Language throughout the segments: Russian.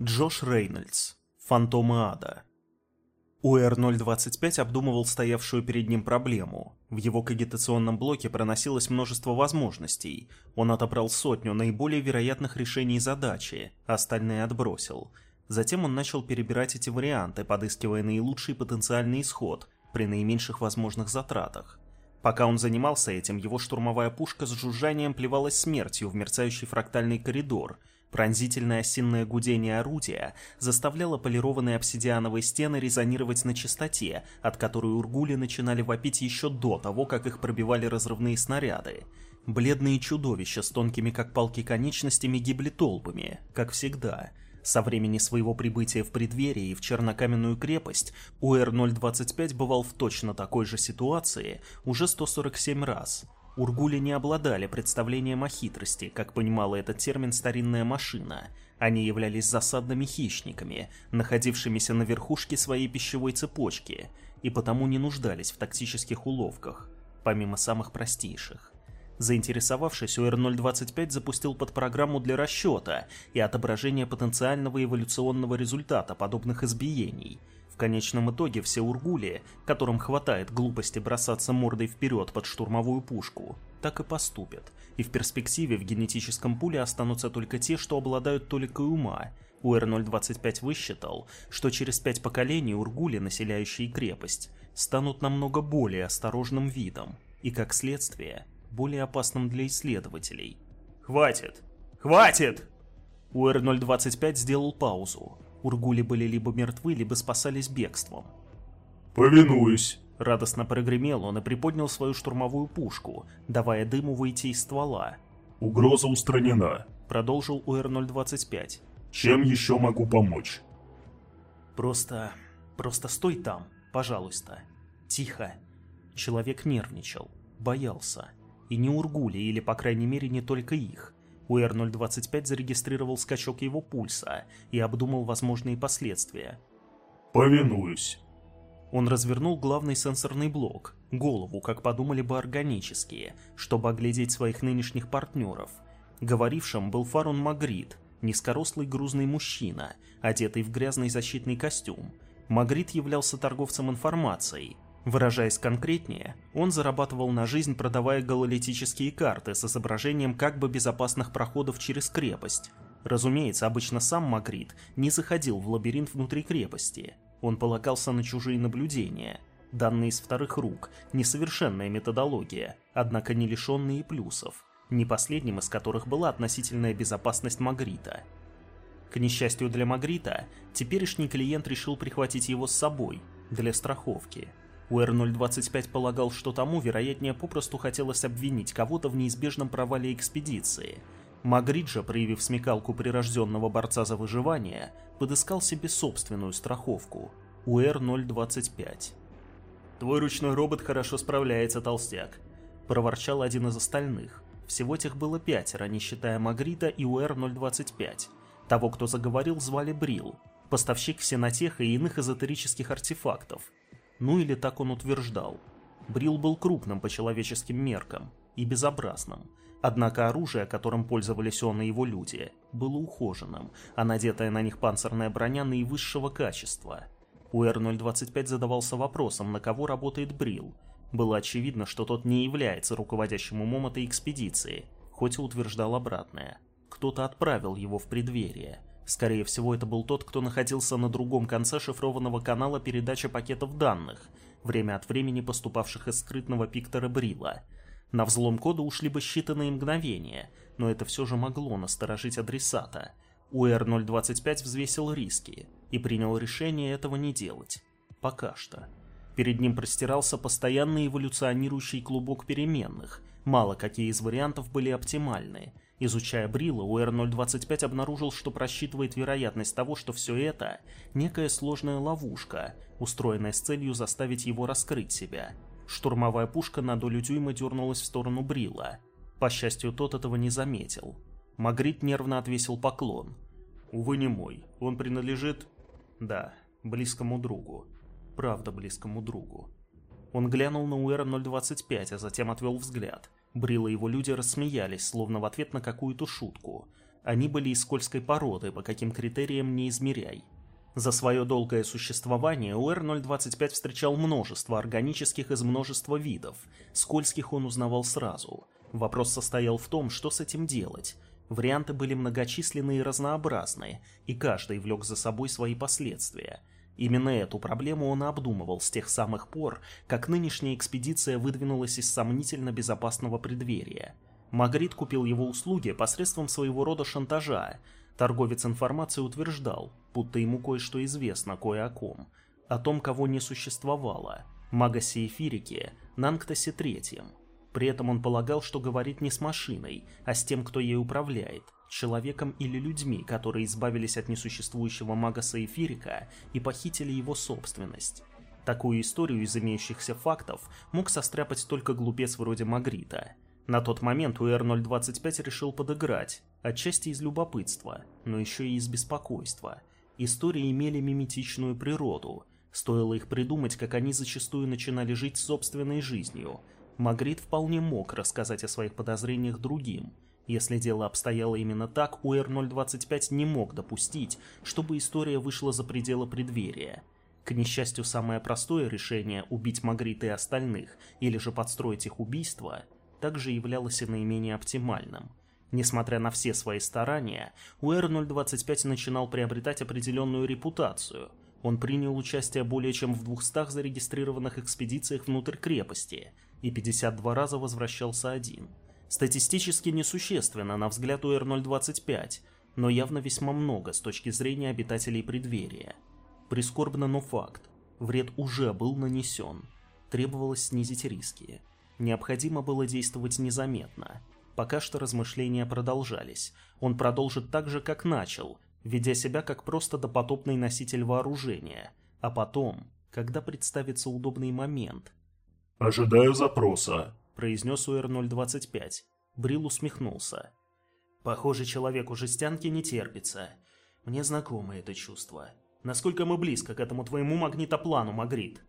Джош Рейнольдс. Фантомы ада. УР-025 обдумывал стоявшую перед ним проблему. В его кагитационном блоке проносилось множество возможностей. Он отобрал сотню наиболее вероятных решений задачи, остальные отбросил. Затем он начал перебирать эти варианты, подыскивая наилучший потенциальный исход при наименьших возможных затратах. Пока он занимался этим, его штурмовая пушка с жужжанием плевалась смертью в мерцающий фрактальный коридор – Пронзительное осинное гудение орудия заставляло полированные обсидиановые стены резонировать на частоте, от которой ургули начинали вопить еще до того, как их пробивали разрывные снаряды. Бледные чудовища с тонкими как палки конечностями гибли толпами, как всегда. Со времени своего прибытия в преддверии в Чернокаменную крепость УР-025 бывал в точно такой же ситуации уже 147 раз – Ургули не обладали представлением о хитрости, как понимала этот термин старинная машина. Они являлись засадными хищниками, находившимися на верхушке своей пищевой цепочки, и потому не нуждались в тактических уловках, помимо самых простейших. Заинтересовавшись, УР-025 запустил подпрограмму для расчета и отображения потенциального эволюционного результата подобных избиений – в конечном итоге все ургули, которым хватает глупости бросаться мордой вперед под штурмовую пушку, так и поступят, и в перспективе в генетическом пуле останутся только те, что обладают толикой ума. УР-025 высчитал, что через пять поколений ургули, населяющие крепость, станут намного более осторожным видом, и как следствие, более опасным для исследователей. «Хватит! Хватит!» УР-025 сделал паузу, Ургули были либо мертвы, либо спасались бегством. «Повинуюсь!» Радостно прогремел он и приподнял свою штурмовую пушку, давая дыму выйти из ствола. «Угроза устранена», — продолжил УР-025. «Чем еще могу помочь?» «Просто... просто стой там, пожалуйста. Тихо». Человек нервничал, боялся. И не Ургули, или по крайней мере не только их. УР-025 зарегистрировал скачок его пульса и обдумал возможные последствия. «Повинуюсь». Он развернул главный сенсорный блок, голову, как подумали бы органические, чтобы оглядеть своих нынешних партнеров. Говорившим был Фарун Магрид, низкорослый грузный мужчина, одетый в грязный защитный костюм. Магрид являлся торговцем информацией, Выражаясь конкретнее, он зарабатывал на жизнь, продавая гололитические карты с изображением как бы безопасных проходов через крепость. Разумеется, обычно сам Магрит не заходил в лабиринт внутри крепости. Он полагался на чужие наблюдения. Данные из вторых рук, несовершенная методология, однако не лишенные плюсов, не последним из которых была относительная безопасность Магрита. К несчастью для Магрита, теперешний клиент решил прихватить его с собой, для страховки – УР-025 полагал, что тому, вероятнее, попросту хотелось обвинить кого-то в неизбежном провале экспедиции. Магриджа, проявив смекалку прирожденного борца за выживание, подыскал себе собственную страховку – УР-025. «Твой ручной робот хорошо справляется, толстяк», – проворчал один из остальных. Всего тех было пятеро, не считая Магрита и УР-025. Того, кто заговорил, звали Брил, поставщик всенотеха и иных эзотерических артефактов – ну или так он утверждал. Брил был крупным по человеческим меркам и безобразным. Однако оружие, которым пользовались он и его люди, было ухоженным, а надетая на них панцирная броня наивысшего качества. УР-025 задавался вопросом, на кого работает Брил. Было очевидно, что тот не является руководящим умом этой экспедиции, хоть и утверждал обратное. Кто-то отправил его в преддверие – Скорее всего, это был тот, кто находился на другом конце шифрованного канала передачи пакетов данных, время от времени поступавших из скрытного пиктора Брила. На взлом кода ушли бы считанные мгновения, но это все же могло насторожить адресата. УР-025 взвесил риски и принял решение этого не делать. Пока что. Перед ним простирался постоянно эволюционирующий клубок переменных, мало какие из вариантов были оптимальны, Изучая Брила, УР-025 обнаружил, что просчитывает вероятность того, что все это – некая сложная ловушка, устроенная с целью заставить его раскрыть себя. Штурмовая пушка на долю дюйма дернулась в сторону Брила. По счастью, тот этого не заметил. Магрит нервно отвесил поклон. «Увы, не мой. Он принадлежит...» «Да, близкому другу. Правда, близкому другу». Он глянул на УР-025, а затем отвел взгляд – Брил и его люди рассмеялись, словно в ответ на какую-то шутку. Они были из скользкой породы, по каким критериям не измеряй. За свое долгое существование УР-025 встречал множество органических из множества видов, скользких он узнавал сразу. Вопрос состоял в том, что с этим делать. Варианты были многочисленные и разнообразные, и каждый влек за собой свои последствия. Именно эту проблему он обдумывал с тех самых пор, как нынешняя экспедиция выдвинулась из сомнительно безопасного преддверия. Магрит купил его услуги посредством своего рода шантажа. Торговец информацией утверждал, будто ему кое-что известно кое о ком, о том, кого не существовало, Магасе Эфирике, Нанктасе Третьем. При этом он полагал, что говорит не с машиной, а с тем, кто ей управляет, человеком или людьми, которые избавились от несуществующего Магаса Эфирика и похитили его собственность. Такую историю из имеющихся фактов мог состряпать только глупец вроде Магрита. На тот момент УР-025 решил подыграть, отчасти из любопытства, но еще и из беспокойства. Истории имели миметичную природу, стоило их придумать, как они зачастую начинали жить собственной жизнью. Магрит вполне мог рассказать о своих подозрениях другим. Если дело обстояло именно так, УР-025 не мог допустить, чтобы история вышла за пределы преддверия. К несчастью, самое простое решение – убить Магрита и остальных, или же подстроить их убийство – также являлось и наименее оптимальным. Несмотря на все свои старания, УР-025 начинал приобретать определенную репутацию. Он принял участие более чем в 200 зарегистрированных экспедициях внутрь крепости и 52 раза возвращался один. Статистически несущественно на взгляд УР-025, но явно весьма много с точки зрения обитателей преддверия. Прискорбно, но факт. Вред уже был нанесен. Требовалось снизить риски. Необходимо было действовать незаметно. Пока что размышления продолжались. Он продолжит так же, как начал, ведя себя как просто допотопный носитель вооружения. А потом, когда представится удобный момент... «Ожидаю запроса», — произнес УР-025. Брил усмехнулся. «Похоже, человеку жестянки не терпится. Мне знакомо это чувство. Насколько мы близко к этому твоему магнитоплану, Магрит?»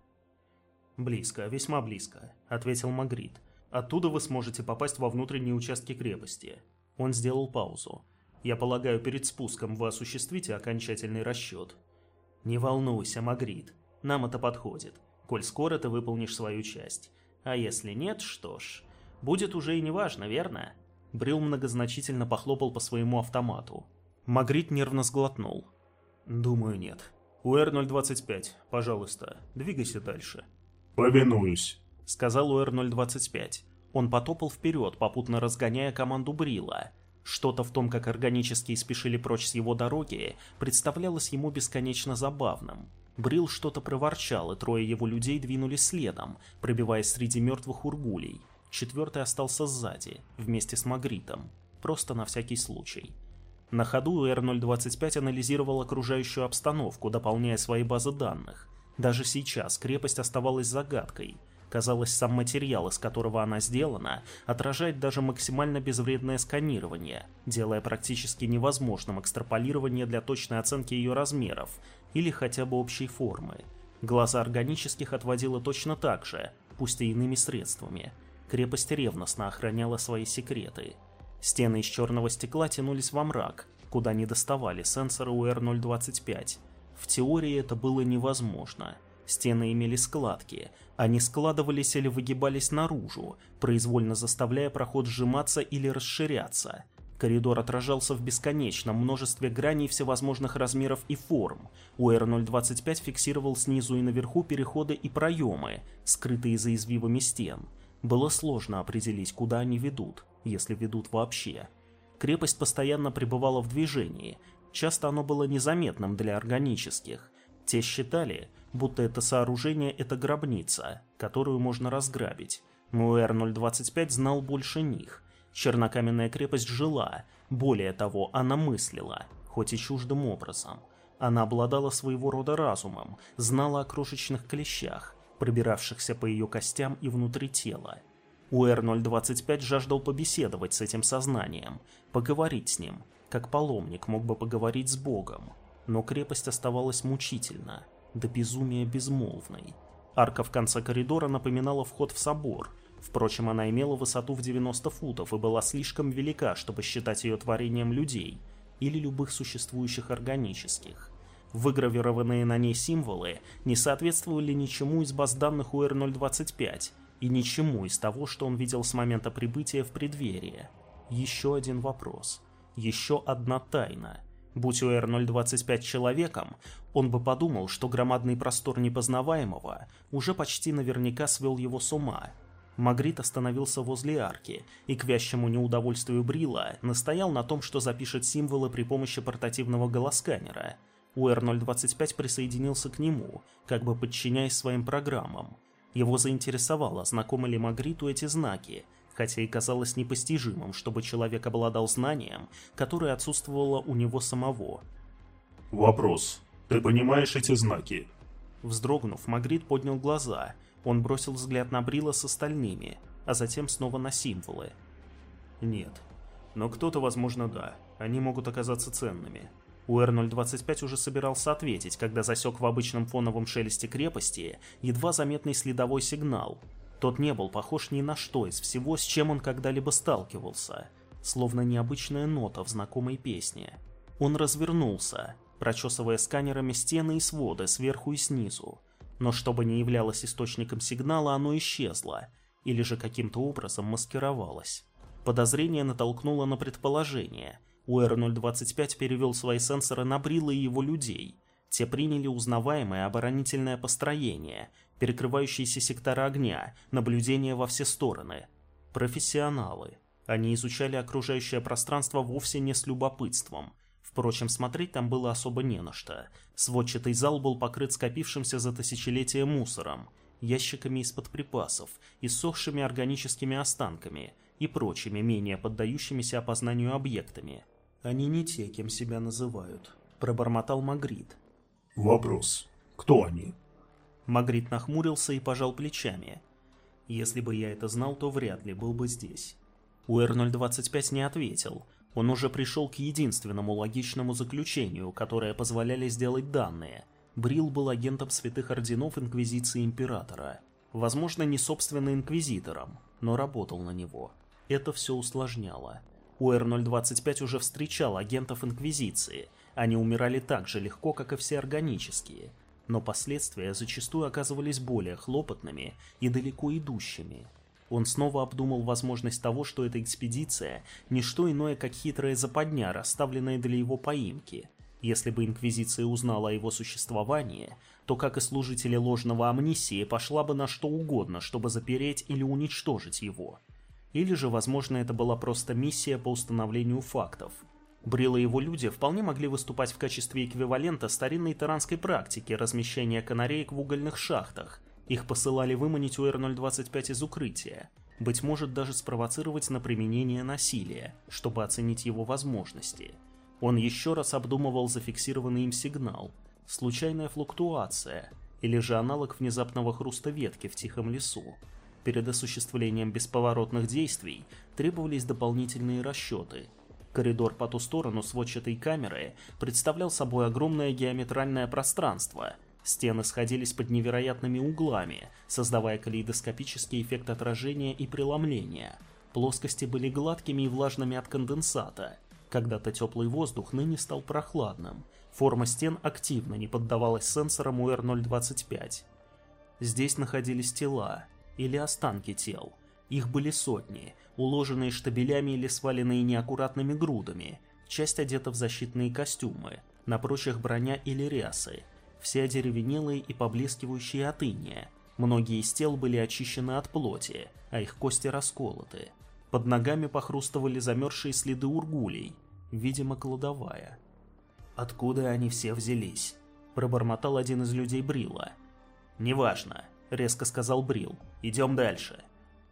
«Близко, весьма близко», — ответил Магрит. «Оттуда вы сможете попасть во внутренние участки крепости». Он сделал паузу. «Я полагаю, перед спуском вы осуществите окончательный расчет». «Не волнуйся, Магрит. Нам это подходит. Коль скоро ты выполнишь свою часть. А если нет, что ж, будет уже и неважно, верно?» Брил многозначительно похлопал по своему автомату. Магрит нервно сглотнул. «Думаю, нет. УР-025, пожалуйста, двигайся дальше». «Повинуюсь», — сказал УР-025. Он потопал вперед, попутно разгоняя команду Брила. Что-то в том, как органические спешили прочь с его дороги, представлялось ему бесконечно забавным. Брил что-то проворчал, и трое его людей двинулись следом, пробиваясь среди мертвых ургулей. Четвертый остался сзади, вместе с Магритом, просто на всякий случай. На ходу УР-025 анализировал окружающую обстановку, дополняя свои базы данных. Даже сейчас крепость оставалась загадкой. Казалось, сам материал, из которого она сделана, отражает даже максимально безвредное сканирование, делая практически невозможным экстраполирование для точной оценки ее размеров или хотя бы общей формы. Глаза органических отводило точно так же, пусть и иными средствами. Крепость ревностно охраняла свои секреты. Стены из черного стекла тянулись во мрак, куда не доставали сенсоры УР-025, в теории это было невозможно. Стены имели складки, они складывались или выгибались наружу, произвольно заставляя проход сжиматься или расширяться. Коридор отражался в бесконечном множестве граней всевозможных размеров и форм. УР-025 фиксировал снизу и наверху переходы и проемы, скрытые за извивами стен. Было сложно определить, куда они ведут, если ведут вообще. Крепость постоянно пребывала в движении, Часто оно было незаметным для органических. Те считали, будто это сооружение – это гробница, которую можно разграбить. Но Р-025 знал больше них. Чернокаменная крепость жила, более того, она мыслила, хоть и чуждым образом. Она обладала своего рода разумом, знала о крошечных клещах, пробиравшихся по ее костям и внутри тела. УР-025 жаждал побеседовать с этим сознанием, поговорить с ним, как паломник мог бы поговорить с Богом, но крепость оставалась мучительна, до безумия безмолвной. Арка в конце коридора напоминала вход в собор, Впрочем, она имела высоту в 90 футов и была слишком велика, чтобы считать ее творением людей или любых существующих органических. Выгравированные на ней символы не соответствовали ничему из баз данных УР-025 и ничему из того, что он видел с момента прибытия в преддверие. Еще один вопрос. Еще одна тайна. Будь УР-025 человеком, он бы подумал, что громадный простор непознаваемого уже почти наверняка свел его с ума. Магрит остановился возле арки и, к вящему неудовольствию Брила, настоял на том, что запишет символы при помощи портативного голосканера – УР-025 присоединился к нему, как бы подчиняясь своим программам. Его заинтересовало, знакомы ли Магриту эти знаки, хотя и казалось непостижимым, чтобы человек обладал знанием, которое отсутствовало у него самого. Вопрос. Ты понимаешь эти знаки? Вздрогнув, Магрит поднял глаза. Он бросил взгляд на Брила с остальными, а затем снова на символы. Нет. Но кто-то, возможно, да. Они могут оказаться ценными. УР-025 уже собирался ответить, когда засек в обычном фоновом шелесте крепости едва заметный следовой сигнал. Тот не был похож ни на что из всего, с чем он когда-либо сталкивался, словно необычная нота в знакомой песне. Он развернулся, прочесывая сканерами стены и своды сверху и снизу, но чтобы не являлось источником сигнала, оно исчезло, или же каким-то образом маскировалось. Подозрение натолкнуло на предположение – УР-025 перевел свои сенсоры на Брила и его людей. Те приняли узнаваемое оборонительное построение, перекрывающиеся сектора огня, наблюдение во все стороны. Профессионалы. Они изучали окружающее пространство вовсе не с любопытством. Впрочем, смотреть там было особо не на что. Сводчатый зал был покрыт скопившимся за тысячелетия мусором, ящиками из-под припасов, иссохшими органическими останками и прочими менее поддающимися опознанию объектами – они не те, кем себя называют, пробормотал Магрит. Вопрос. Кто они? Магрит нахмурился и пожал плечами. Если бы я это знал, то вряд ли был бы здесь. УР-025 не ответил. Он уже пришел к единственному логичному заключению, которое позволяли сделать данные. Брил был агентом святых орденов Инквизиции Императора. Возможно, не собственно Инквизитором, но работал на него. Это все усложняло. УР-025 уже встречал агентов Инквизиции. Они умирали так же легко, как и все органические. Но последствия зачастую оказывались более хлопотными и далеко идущими. Он снова обдумал возможность того, что эта экспедиция – не что иное, как хитрая западня, расставленная для его поимки. Если бы Инквизиция узнала о его существовании, то, как и служители ложного амнисии, пошла бы на что угодно, чтобы запереть или уничтожить его – или же, возможно, это была просто миссия по установлению фактов. Брил и его люди вполне могли выступать в качестве эквивалента старинной таранской практики размещения канареек в угольных шахтах. Их посылали выманить УР-025 из укрытия. Быть может, даже спровоцировать на применение насилия, чтобы оценить его возможности. Он еще раз обдумывал зафиксированный им сигнал. Случайная флуктуация, или же аналог внезапного хруста ветки в тихом лесу. Перед осуществлением бесповоротных действий требовались дополнительные расчеты. Коридор по ту сторону сводчатой камеры представлял собой огромное геометральное пространство. Стены сходились под невероятными углами, создавая калейдоскопический эффект отражения и преломления. Плоскости были гладкими и влажными от конденсата. Когда-то теплый воздух ныне стал прохладным. Форма стен активно не поддавалась сенсорам УР-025. Здесь находились тела, или останки тел. Их были сотни, уложенные штабелями или сваленные неаккуратными грудами, часть одета в защитные костюмы, на прочих броня или рясы, все одеревенелые и поблескивающие от иния. Многие из тел были очищены от плоти, а их кости расколоты. Под ногами похрустывали замерзшие следы ургулей, видимо, кладовая. «Откуда они все взялись?» – пробормотал один из людей Брила. «Неважно резко сказал Брил. «Идем дальше».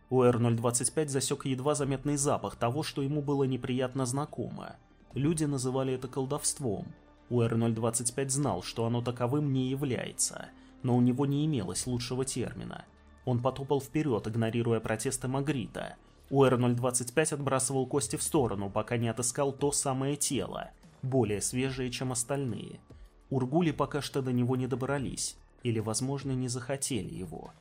УР-025 засек едва заметный запах того, что ему было неприятно знакомо. Люди называли это колдовством. УР-025 знал, что оно таковым не является, но у него не имелось лучшего термина. Он потопал вперед, игнорируя протесты Магрита. УР-025 отбрасывал кости в сторону, пока не отыскал то самое тело, более свежее, чем остальные. Ургули пока что до него не добрались или, возможно, не захотели его.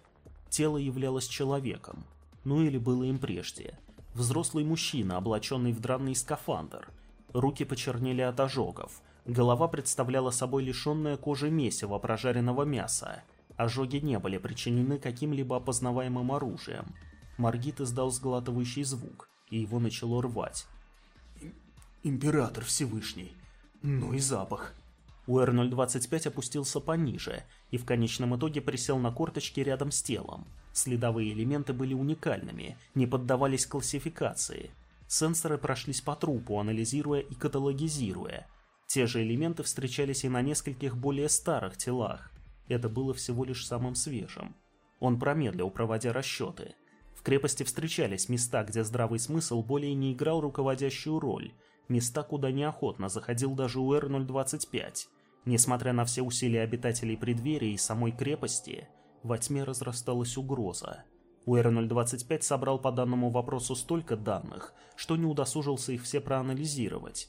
Тело являлось человеком. ну или было им прежде. Взрослый мужчина, облаченный в драный скафандр. Руки почернели от ожогов. Голова представляла собой лишенное кожи месиво прожаренного мяса. Ожоги не были причинены каким-либо опознаваемым оружием. Маргит издал сглатывающий звук, и его начало рвать. «Император Всевышний! Ну и запах!» УР-025 опустился пониже и в конечном итоге присел на корточки рядом с телом. Следовые элементы были уникальными, не поддавались классификации. Сенсоры прошлись по трупу, анализируя и каталогизируя. Те же элементы встречались и на нескольких более старых телах. Это было всего лишь самым свежим. Он промедлил, проводя расчеты. В крепости встречались места, где здравый смысл более не играл руководящую роль, места, куда неохотно заходил даже УР-025. Несмотря на все усилия обитателей преддверия и самой крепости, во тьме разрасталась угроза. УР-025 собрал по данному вопросу столько данных, что не удосужился их все проанализировать.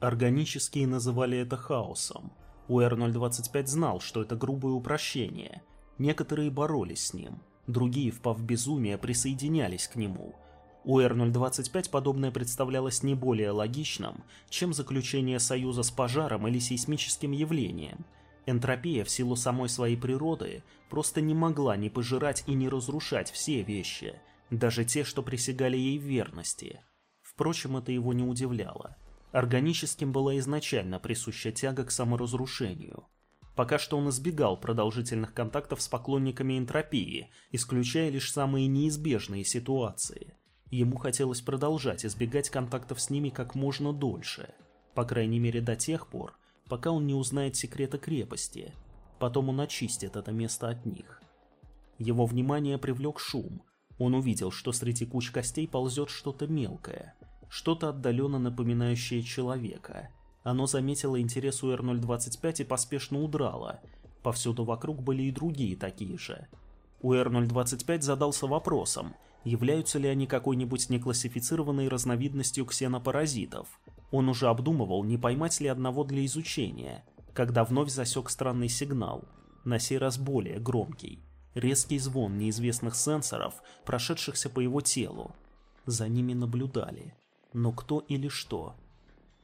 Органические называли это хаосом. УР-025 знал, что это грубое упрощение. Некоторые боролись с ним, другие, впав в безумие, присоединялись к нему – у Р-025 подобное представлялось не более логичным, чем заключение союза с пожаром или сейсмическим явлением. Энтропия в силу самой своей природы просто не могла не пожирать и не разрушать все вещи, даже те, что присягали ей верности. Впрочем, это его не удивляло. Органическим была изначально присуща тяга к саморазрушению. Пока что он избегал продолжительных контактов с поклонниками энтропии, исключая лишь самые неизбежные ситуации – Ему хотелось продолжать избегать контактов с ними как можно дольше, по крайней мере до тех пор, пока он не узнает секрета крепости. Потом он очистит это место от них. Его внимание привлек шум. Он увидел, что среди куч костей ползет что-то мелкое, что-то отдаленно напоминающее человека. Оно заметило интерес у Р-025 и поспешно удрало. Повсюду вокруг были и другие такие же. У Р-025 задался вопросом – являются ли они какой-нибудь неклассифицированной разновидностью ксенопаразитов. Он уже обдумывал, не поймать ли одного для изучения, когда вновь засек странный сигнал, на сей раз более громкий. Резкий звон неизвестных сенсоров, прошедшихся по его телу. За ними наблюдали. Но кто или что?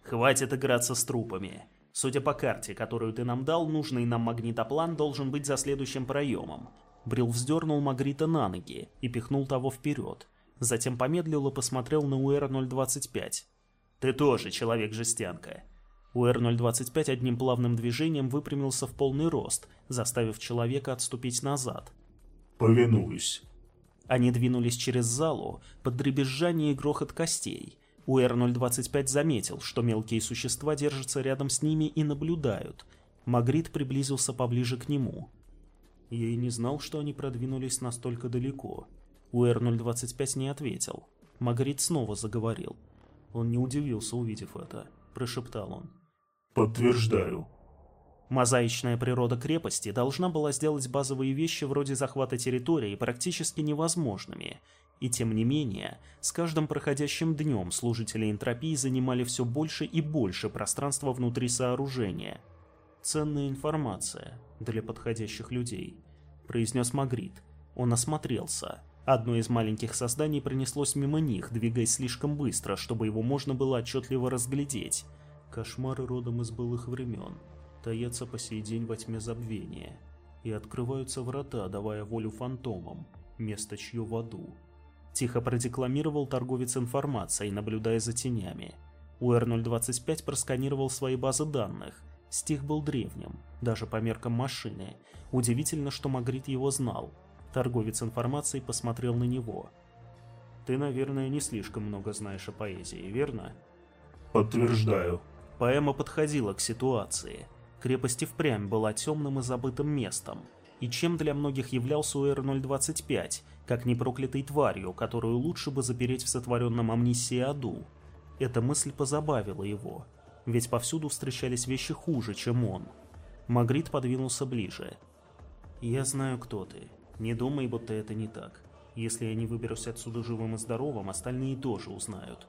«Хватит играться с трупами. Судя по карте, которую ты нам дал, нужный нам магнитоплан должен быть за следующим проемом. Брил вздернул Магрита на ноги и пихнул того вперед. Затем помедлил и посмотрел на УР-025. «Ты тоже человек-жестянка». УР-025 одним плавным движением выпрямился в полный рост, заставив человека отступить назад. «Повинуюсь». Они двинулись через залу под дребезжание и грохот костей. УР-025 заметил, что мелкие существа держатся рядом с ними и наблюдают. Магрит приблизился поближе к нему. Я и не знал, что они продвинулись настолько далеко. УР-025 не ответил. Магрит снова заговорил. Он не удивился, увидев это. Прошептал он. «Подтверждаю». Мозаичная природа крепости должна была сделать базовые вещи вроде захвата территории практически невозможными. И тем не менее, с каждым проходящим днем служители энтропии занимали все больше и больше пространства внутри сооружения – ценная информация для подходящих людей», — произнес Магрит. Он осмотрелся. Одно из маленьких созданий пронеслось мимо них, двигаясь слишком быстро, чтобы его можно было отчетливо разглядеть. Кошмары родом из былых времен таятся по сей день во тьме забвения. И открываются врата, давая волю фантомам, место чье в аду. Тихо продекламировал торговец информацией, наблюдая за тенями. УР-025 просканировал свои базы данных — Стих был древним, даже по меркам машины. Удивительно, что Магрит его знал. Торговец информацией посмотрел на него. «Ты, наверное, не слишком много знаешь о поэзии, верно?» «Подтверждаю». Поэма подходила к ситуации. Крепость и впрямь была темным и забытым местом. И чем для многих являлся УР-025, как непроклятой тварью, которую лучше бы запереть в сотворенном амнисии аду. Эта мысль позабавила его ведь повсюду встречались вещи хуже, чем он. Магрит подвинулся ближе. «Я знаю, кто ты. Не думай, будто это не так. Если я не выберусь отсюда живым и здоровым, остальные тоже узнают».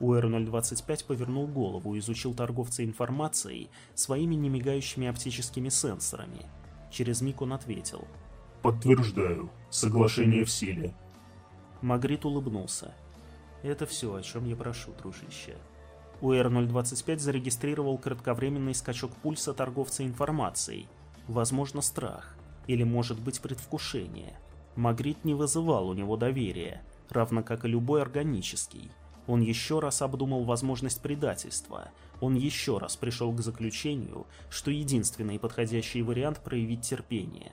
УР-025 повернул голову и изучил торговца информацией своими немигающими оптическими сенсорами. Через миг он ответил. «Подтверждаю. Соглашение в силе». Магрит улыбнулся. «Это все, о чем я прошу, дружище». УР-025 зарегистрировал кратковременный скачок пульса торговца информацией. Возможно, страх. Или, может быть, предвкушение. Магрит не вызывал у него доверия, равно как и любой органический. Он еще раз обдумал возможность предательства. Он еще раз пришел к заключению, что единственный подходящий вариант проявить терпение.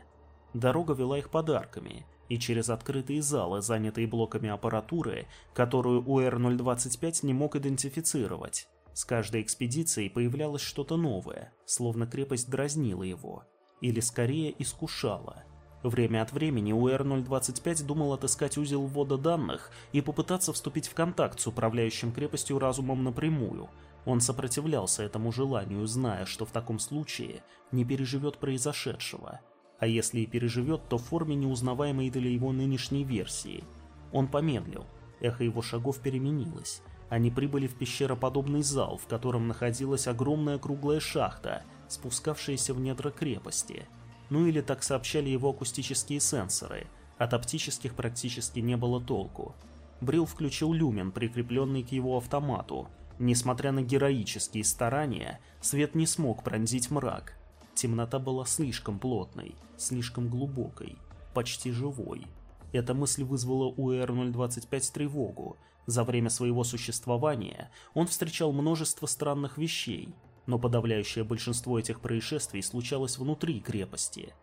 Дорога вела их подарками, и через открытые залы, занятые блоками аппаратуры, которую УР-025 не мог идентифицировать. С каждой экспедицией появлялось что-то новое, словно крепость дразнила его. Или скорее искушала. Время от времени УР-025 думал отыскать узел ввода данных и попытаться вступить в контакт с управляющим крепостью разумом напрямую. Он сопротивлялся этому желанию, зная, что в таком случае не переживет произошедшего – а если и переживет, то в форме неузнаваемой для его нынешней версии. Он помедлил, эхо его шагов переменилось. Они прибыли в пещероподобный зал, в котором находилась огромная круглая шахта, спускавшаяся в недра крепости. Ну или так сообщали его акустические сенсоры, от оптических практически не было толку. Брил включил люмен, прикрепленный к его автомату. Несмотря на героические старания, свет не смог пронзить мрак, Темнота была слишком плотной, слишком глубокой, почти живой. Эта мысль вызвала у Р-025 тревогу. За время своего существования он встречал множество странных вещей, но подавляющее большинство этих происшествий случалось внутри крепости.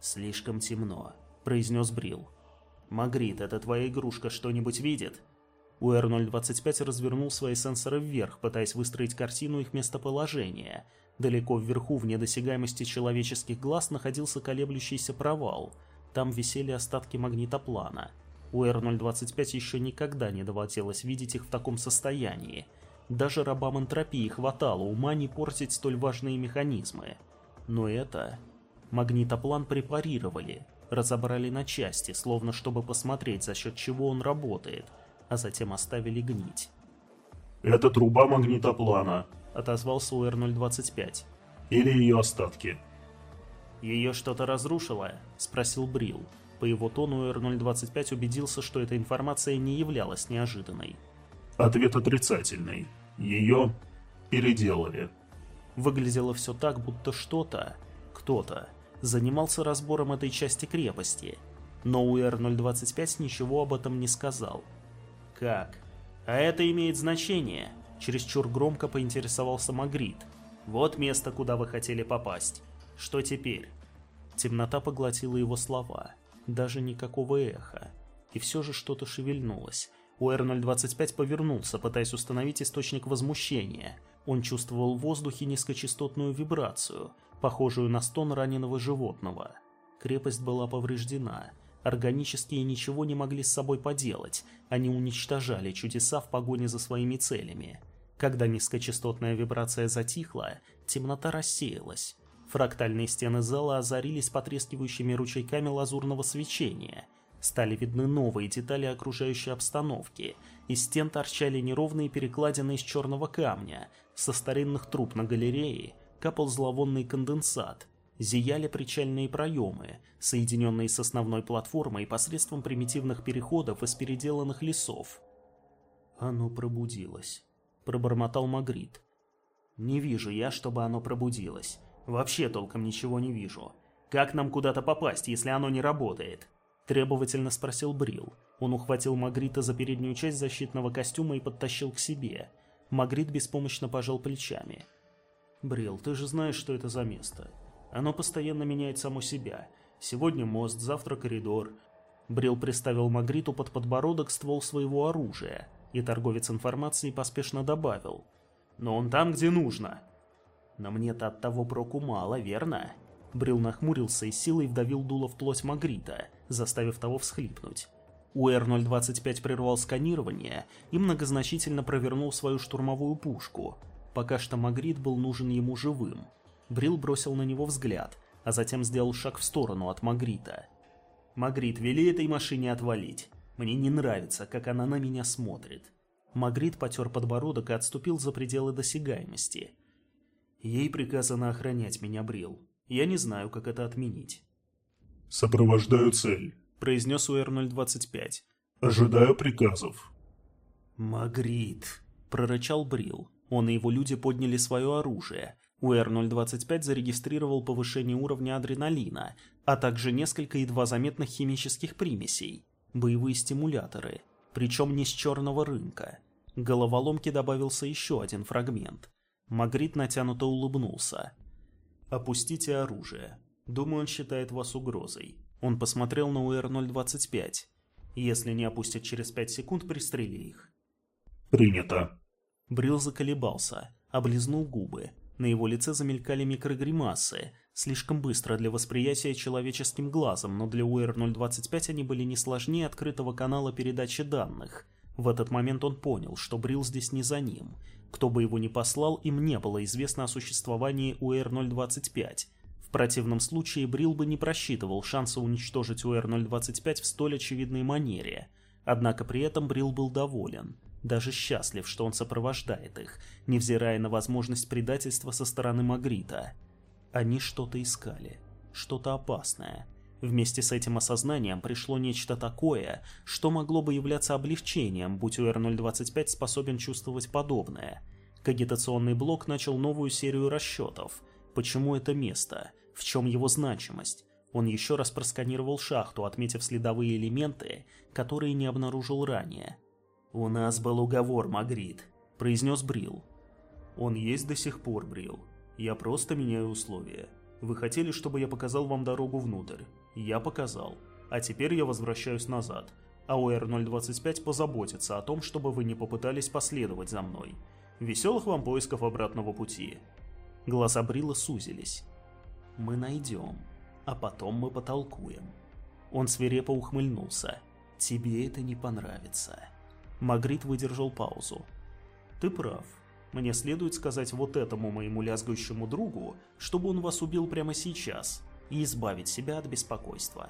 «Слишком темно», — произнес Брил. «Магрит, эта твоя игрушка что-нибудь видит?» УР-025 развернул свои сенсоры вверх, пытаясь выстроить картину их местоположения — Далеко вверху, в недосягаемости человеческих глаз, находился колеблющийся провал. Там висели остатки магнитоплана. У Р-025 еще никогда не доводилось видеть их в таком состоянии. Даже рабам энтропии хватало ума не портить столь важные механизмы. Но это... Магнитоплан препарировали, разобрали на части, словно чтобы посмотреть, за счет чего он работает, а затем оставили гнить. «Это труба магнитоплана», отозвался УР-025. «Или ее остатки». «Ее что-то разрушило?» – спросил Брил. По его тону УР-025 убедился, что эта информация не являлась неожиданной. Ответ отрицательный. Ее переделали. Выглядело все так, будто что-то, кто-то, занимался разбором этой части крепости. Но УР-025 ничего об этом не сказал. «Как? А это имеет значение?» Чересчур громко поинтересовался Магрит. «Вот место, куда вы хотели попасть. Что теперь?» Темнота поглотила его слова. Даже никакого эха. И все же что-то шевельнулось. УР-025 повернулся, пытаясь установить источник возмущения. Он чувствовал в воздухе низкочастотную вибрацию, похожую на стон раненого животного. Крепость была повреждена. Органические ничего не могли с собой поделать. Они уничтожали чудеса в погоне за своими целями. Когда низкочастотная вибрация затихла, темнота рассеялась. Фрактальные стены зала озарились потрескивающими ручейками лазурного свечения. Стали видны новые детали окружающей обстановки. Из стен торчали неровные перекладины из черного камня. Со старинных труб на галерее капал зловонный конденсат. Зияли причальные проемы, соединенные с основной платформой посредством примитивных переходов из переделанных лесов. Оно пробудилось. — пробормотал Магрит. «Не вижу я, чтобы оно пробудилось. Вообще толком ничего не вижу. Как нам куда-то попасть, если оно не работает?» Требовательно спросил Брил. Он ухватил Магрита за переднюю часть защитного костюма и подтащил к себе. Магрит беспомощно пожал плечами. «Брил, ты же знаешь, что это за место. Оно постоянно меняет само себя. Сегодня мост, завтра коридор». Брил приставил Магриту под подбородок ствол своего оружия — и торговец информацией поспешно добавил. «Но он там, где нужно». «Но мне-то от того проку мало, верно?» Брил нахмурился и силой вдавил дуло в плоть Магрита, заставив того всхлипнуть. УР-025 прервал сканирование и многозначительно провернул свою штурмовую пушку. Пока что Магрит был нужен ему живым. Брил бросил на него взгляд, а затем сделал шаг в сторону от Магрита. «Магрит, вели этой машине отвалить. Мне не нравится, как она на меня смотрит. Магрит потер подбородок и отступил за пределы досягаемости. Ей приказано охранять меня, Брил. Я не знаю, как это отменить. «Сопровождаю цель», — произнес УР-025. Ожидаю приказов. «Магрит», — прорычал Брил. Он и его люди подняли свое оружие. УР-025 зарегистрировал повышение уровня адреналина, а также несколько едва заметных химических примесей, боевые стимуляторы, причем не с черного рынка. К головоломке добавился еще один фрагмент. Магрит натянуто улыбнулся. «Опустите оружие. Думаю, он считает вас угрозой». Он посмотрел на УР-025. «Если не опустят через пять секунд, пристрели их». «Принято». Брил заколебался, облизнул губы. На его лице замелькали микрогримасы, слишком быстро для восприятия человеческим глазом, но для УР-025 они были не сложнее открытого канала передачи данных. В этот момент он понял, что Брил здесь не за ним. Кто бы его ни послал, им не было известно о существовании УР-025. В противном случае Брил бы не просчитывал шанса уничтожить УР-025 в столь очевидной манере. Однако при этом Брил был доволен даже счастлив, что он сопровождает их, невзирая на возможность предательства со стороны Магрита. Они что-то искали, что-то опасное. Вместе с этим осознанием пришло нечто такое, что могло бы являться облегчением, будь УР-025 способен чувствовать подобное. Кагитационный блок начал новую серию расчетов. Почему это место? В чем его значимость? Он еще раз просканировал шахту, отметив следовые элементы, которые не обнаружил ранее. «У нас был уговор, Магрит», — произнес Брил. «Он есть до сих пор, Брил. Я просто меняю условия. Вы хотели, чтобы я показал вам дорогу внутрь. Я показал. А теперь я возвращаюсь назад. А ОР-025 позаботится о том, чтобы вы не попытались последовать за мной. Веселых вам поисков обратного пути». Глаза Брила сузились. «Мы найдем, а потом мы потолкуем». Он свирепо ухмыльнулся. «Тебе это не понравится». Магрит выдержал паузу. «Ты прав. Мне следует сказать вот этому моему лязгающему другу, чтобы он вас убил прямо сейчас и избавить себя от беспокойства».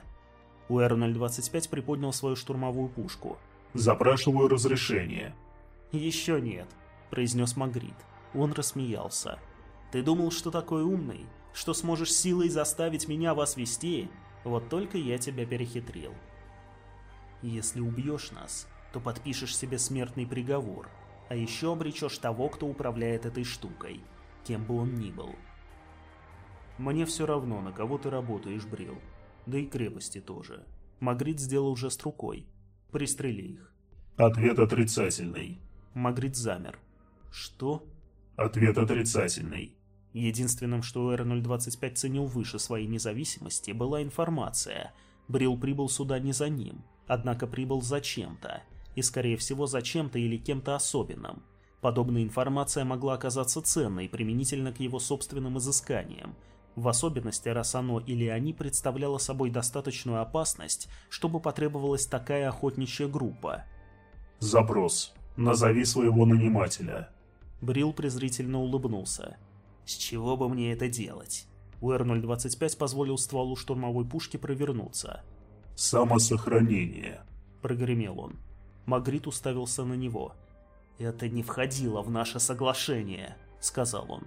УР-025 приподнял свою штурмовую пушку. «Запрашиваю разрешение». «Еще нет», — произнес Магрит. Он рассмеялся. «Ты думал, что такой умный? Что сможешь силой заставить меня вас вести? Вот только я тебя перехитрил. Если убьешь нас, то подпишешь себе смертный приговор, а еще обречешь того, кто управляет этой штукой, кем бы он ни был. Мне все равно, на кого ты работаешь, Брил. Да и крепости тоже. Магрит сделал жест рукой. Пристрели их. Ответ отрицательный. Магрит замер. Что? Ответ отрицательный. Единственным, что р-025 ценил выше своей независимости, была информация. Брил прибыл сюда не за ним, однако прибыл зачем-то и, скорее всего, за чем-то или кем-то особенным. Подобная информация могла оказаться ценной применительно к его собственным изысканиям, в особенности, раз оно или они представляло собой достаточную опасность, чтобы потребовалась такая охотничья группа. «Запрос. Назови своего нанимателя». Брил презрительно улыбнулся. «С чего бы мне это делать?» УР-025 позволил стволу штурмовой пушки провернуться. «Самосохранение», — прогремел он. Магрит уставился на него. «Это не входило в наше соглашение», — сказал он.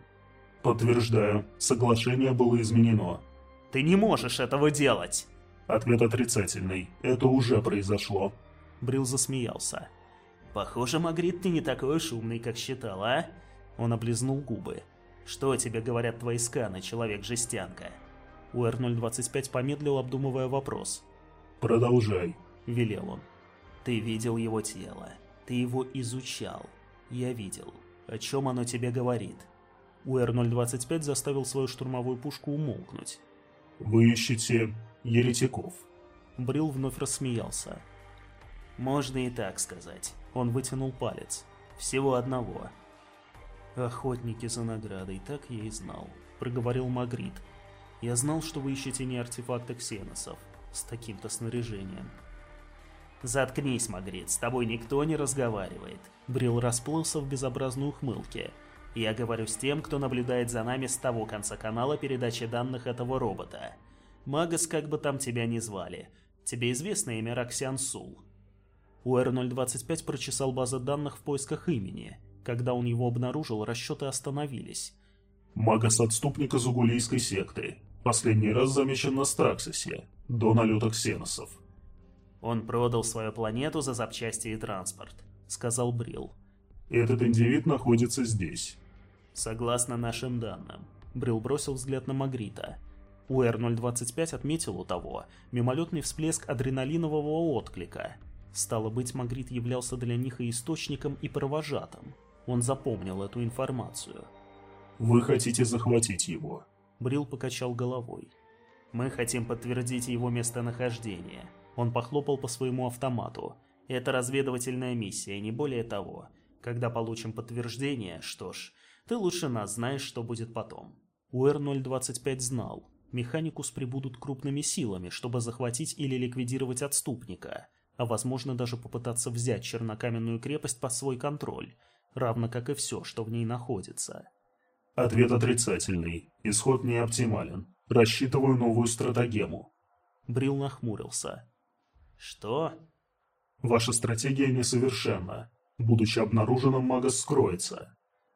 «Подтверждаю, соглашение было изменено». «Ты не можешь этого делать!» Ответ отрицательный. Это уже произошло. Брил засмеялся. «Похоже, Магрит, ты не такой уж умный, как считал, а?» Он облизнул губы. «Что тебе говорят твои сканы, человек-жестянка?» УР-025 помедлил, обдумывая вопрос. «Продолжай», — велел он. Ты видел его тело. Ты его изучал. Я видел. О чем оно тебе говорит? УР-025 заставил свою штурмовую пушку умолкнуть. «Вы ищете еретиков?» Брил вновь рассмеялся. «Можно и так сказать». Он вытянул палец. «Всего одного». «Охотники за наградой, так я и знал», — проговорил Магрит. «Я знал, что вы ищете не артефакты ксеносов с таким-то снаряжением. «Заткнись, Магрит, с тобой никто не разговаривает». Брил расплылся в безобразной ухмылке. «Я говорю с тем, кто наблюдает за нами с того конца канала передачи данных этого робота. Магас, как бы там тебя ни звали. Тебе известно имя Роксиан Сул?» УР-025 прочесал базы данных в поисках имени. Когда он его обнаружил, расчеты остановились. «Магас-отступник из угулийской секты. Последний раз замечен на Страксисе, до налета ксеносов. Он продал свою планету за запчасти и транспорт, сказал Брил. Этот индивид находится здесь. Согласно нашим данным. Брил бросил взгляд на Магрита. УР-025 отметил у того мимолетный всплеск адреналинового отклика. Стало быть, Магрит являлся для них и источником, и провожатым. Он запомнил эту информацию. «Вы хотите захватить его?» Брил покачал головой. «Мы хотим подтвердить его местонахождение». Он похлопал по своему автомату. «Это разведывательная миссия, не более того. Когда получим подтверждение, что ж, ты лучше нас знаешь, что будет потом». УР-025 знал. Механикус прибудут крупными силами, чтобы захватить или ликвидировать отступника, а возможно даже попытаться взять чернокаменную крепость под свой контроль, равно как и все, что в ней находится. Ответ отрицательный. Исход не оптимален. Рассчитываю новую стратегему. Брил нахмурился. Что? Ваша стратегия несовершенна. Будучи обнаруженным, Магас скроется.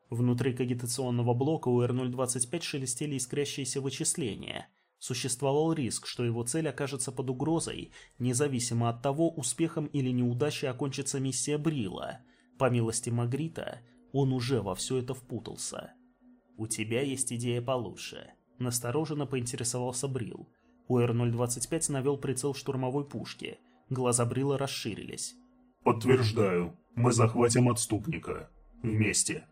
Внутри кагитационного блока у Р-025 шелестели искрящиеся вычисления. Существовал риск, что его цель окажется под угрозой, независимо от того, успехом или неудачей окончится миссия Брила. По милости Магрита, он уже во все это впутался. «У тебя есть идея получше», — настороженно поинтересовался Брил. УР-025 навел прицел штурмовой пушки. Глаза Брила расширились. «Подтверждаю. Мы захватим отступника. Вместе».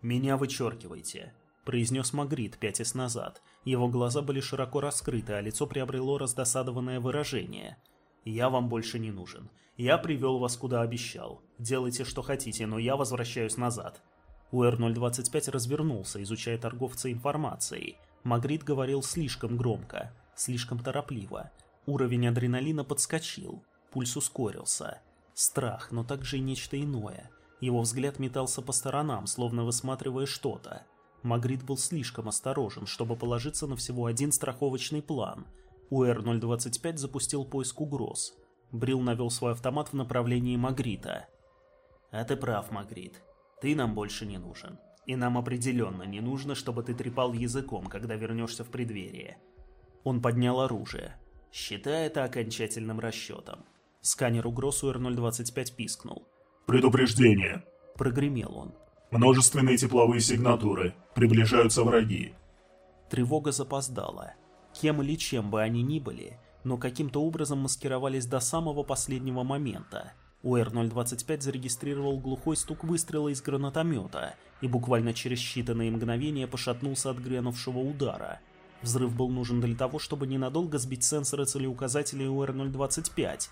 «Меня вычеркивайте», — произнес Магрит пятясь назад. Его глаза были широко раскрыты, а лицо приобрело раздосадованное выражение. «Я вам больше не нужен. Я привел вас куда обещал. Делайте, что хотите, но я возвращаюсь назад». УР-025 развернулся, изучая торговца информацией. Магрит говорил слишком громко, слишком торопливо. Уровень адреналина подскочил, пульс ускорился. Страх, но также и нечто иное. Его взгляд метался по сторонам, словно высматривая что-то. Магрит был слишком осторожен, чтобы положиться на всего один страховочный план. УР-025 запустил поиск угроз. Брил навел свой автомат в направлении Магрита. «А ты прав, Магрит. Ты нам больше не нужен. И нам определенно не нужно, чтобы ты трепал языком, когда вернешься в преддверие». Он поднял оружие. Считай это окончательным расчетом. Сканер угроз УР-025 пискнул. «Предупреждение!» Прогремел он. «Множественные тепловые сигнатуры. Приближаются враги». Тревога запоздала. Кем или чем бы они ни были, но каким-то образом маскировались до самого последнего момента. УР-025 зарегистрировал глухой стук выстрела из гранатомета и буквально через считанные мгновения пошатнулся от грянувшего удара. Взрыв был нужен для того, чтобы ненадолго сбить сенсоры целеуказателей УР-025,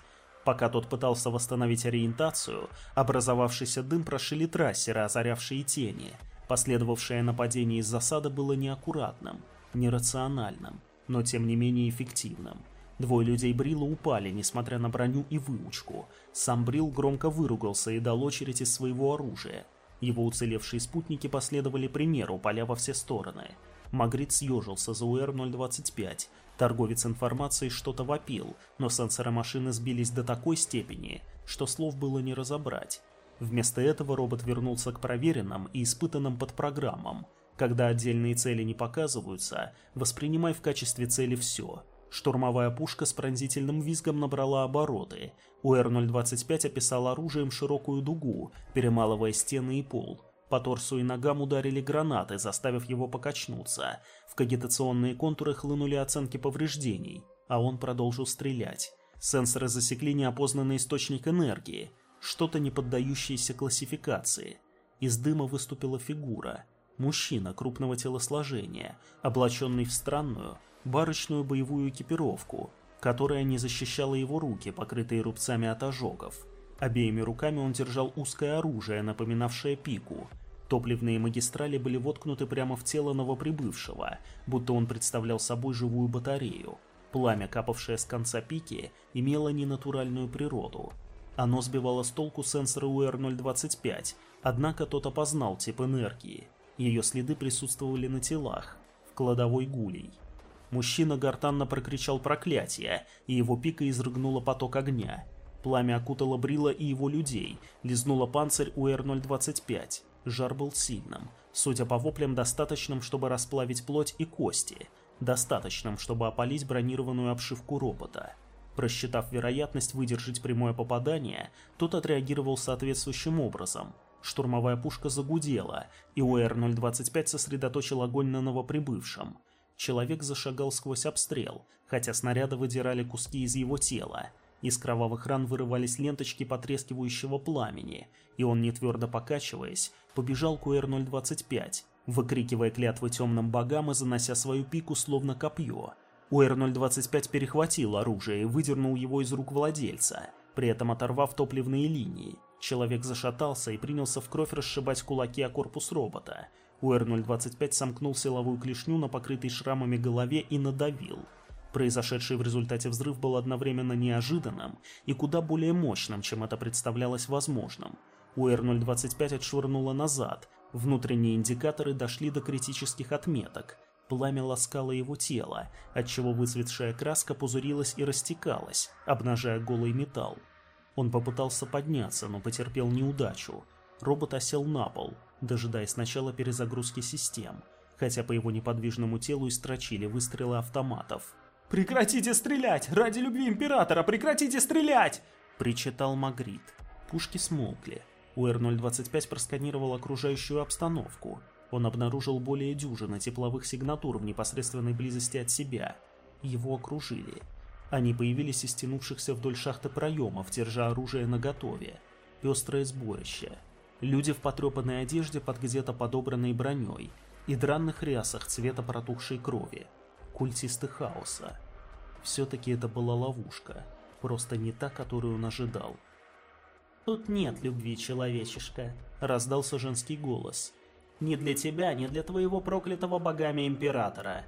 Пока тот пытался восстановить ориентацию, образовавшийся дым прошили трассеры, озарявшие тени. Последовавшее нападение из засады было неаккуратным, нерациональным, но тем не менее эффективным. Двое людей Брила упали, несмотря на броню и выучку. Сам Брил громко выругался и дал очередь из своего оружия. Его уцелевшие спутники последовали примеру, поля во все стороны. Магрит съежился за УР-025, Торговец информацией что-то вопил, но сенсоры машины сбились до такой степени, что слов было не разобрать. Вместо этого робот вернулся к проверенным и испытанным подпрограммам. Когда отдельные цели не показываются, воспринимай в качестве цели все. Штурмовая пушка с пронзительным визгом набрала обороты. УР-025 описал оружием широкую дугу, перемалывая стены и пол. По торсу и ногам ударили гранаты, заставив его покачнуться. В кагитационные контуры хлынули оценки повреждений, а он продолжил стрелять. Сенсоры засекли неопознанный источник энергии, что-то не поддающееся классификации. Из дыма выступила фигура. Мужчина крупного телосложения, облаченный в странную, барочную боевую экипировку, которая не защищала его руки, покрытые рубцами от ожогов. Обеими руками он держал узкое оружие, напоминавшее пику. Топливные магистрали были воткнуты прямо в тело новоприбывшего, будто он представлял собой живую батарею. Пламя, капавшее с конца пики, имело ненатуральную природу. Оно сбивало с толку сенсоры УР-025, однако тот опознал тип энергии. Ее следы присутствовали на телах, в кладовой гулей. Мужчина гортанно прокричал проклятие, и его пика изрыгнула поток огня. Пламя окутало Брила и его людей, лизнуло панцирь УР-025. Жар был сильным, судя по воплям, достаточным, чтобы расплавить плоть и кости, достаточным, чтобы опалить бронированную обшивку робота. Просчитав вероятность выдержать прямое попадание, тот отреагировал соответствующим образом. Штурмовая пушка загудела, и УР-025 сосредоточил огонь на новоприбывшем. Человек зашагал сквозь обстрел, хотя снаряды выдирали куски из его тела. Из кровавых ран вырывались ленточки потрескивающего пламени, и он, не твердо покачиваясь, побежал к УР-025, выкрикивая клятвы темным богам и занося свою пику словно копье. УР-025 перехватил оружие и выдернул его из рук владельца, при этом оторвав топливные линии. Человек зашатался и принялся в кровь расшибать кулаки о корпус робота. УР-025 сомкнул силовую клешню на покрытой шрамами голове и надавил. Произошедший в результате взрыв был одновременно неожиданным и куда более мощным, чем это представлялось возможным. УР-025 отшвырнуло назад, внутренние индикаторы дошли до критических отметок. Пламя ласкало его тело, отчего выцветшая краска пузырилась и растекалась, обнажая голый металл. Он попытался подняться, но потерпел неудачу. Робот осел на пол, дожидаясь начала перезагрузки систем, хотя по его неподвижному телу истрочили выстрелы автоматов. «Прекратите стрелять! Ради любви Императора, прекратите стрелять!» — причитал Магрит. Пушки смолкли. УР-025 просканировал окружающую обстановку. Он обнаружил более дюжины тепловых сигнатур в непосредственной близости от себя. Его окружили. Они появились из стянувшихся вдоль шахты проемов, держа оружие наготове. Пестрое сборище. Люди в потрепанной одежде под где-то подобранной броней и дранных рясах цвета протухшей крови. Культисты хаоса. Все-таки это была ловушка. Просто не та, которую он ожидал. «Тут нет любви, человечишка», — раздался женский голос. «Ни для тебя, ни для твоего проклятого богами императора».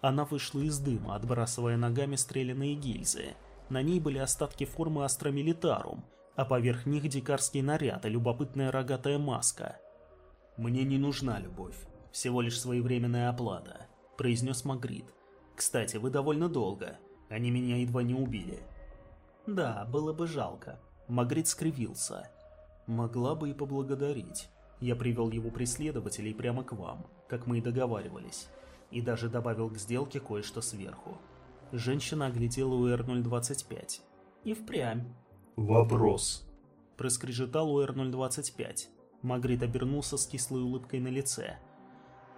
Она вышла из дыма, отбрасывая ногами стрелянные гильзы. На ней были остатки формы Астра Милитарум, а поверх них дикарский наряд и любопытная рогатая маска. «Мне не нужна любовь, всего лишь своевременная оплата», — произнес Магрит. «Кстати, вы довольно долго, они меня едва не убили». «Да, было бы жалко», Магрит скривился. «Могла бы и поблагодарить. Я привел его преследователей прямо к вам, как мы и договаривались. И даже добавил к сделке кое-что сверху». Женщина оглядела УР-025. «И впрямь». «Вопрос». Проскрежетал УР-025. Магрит обернулся с кислой улыбкой на лице.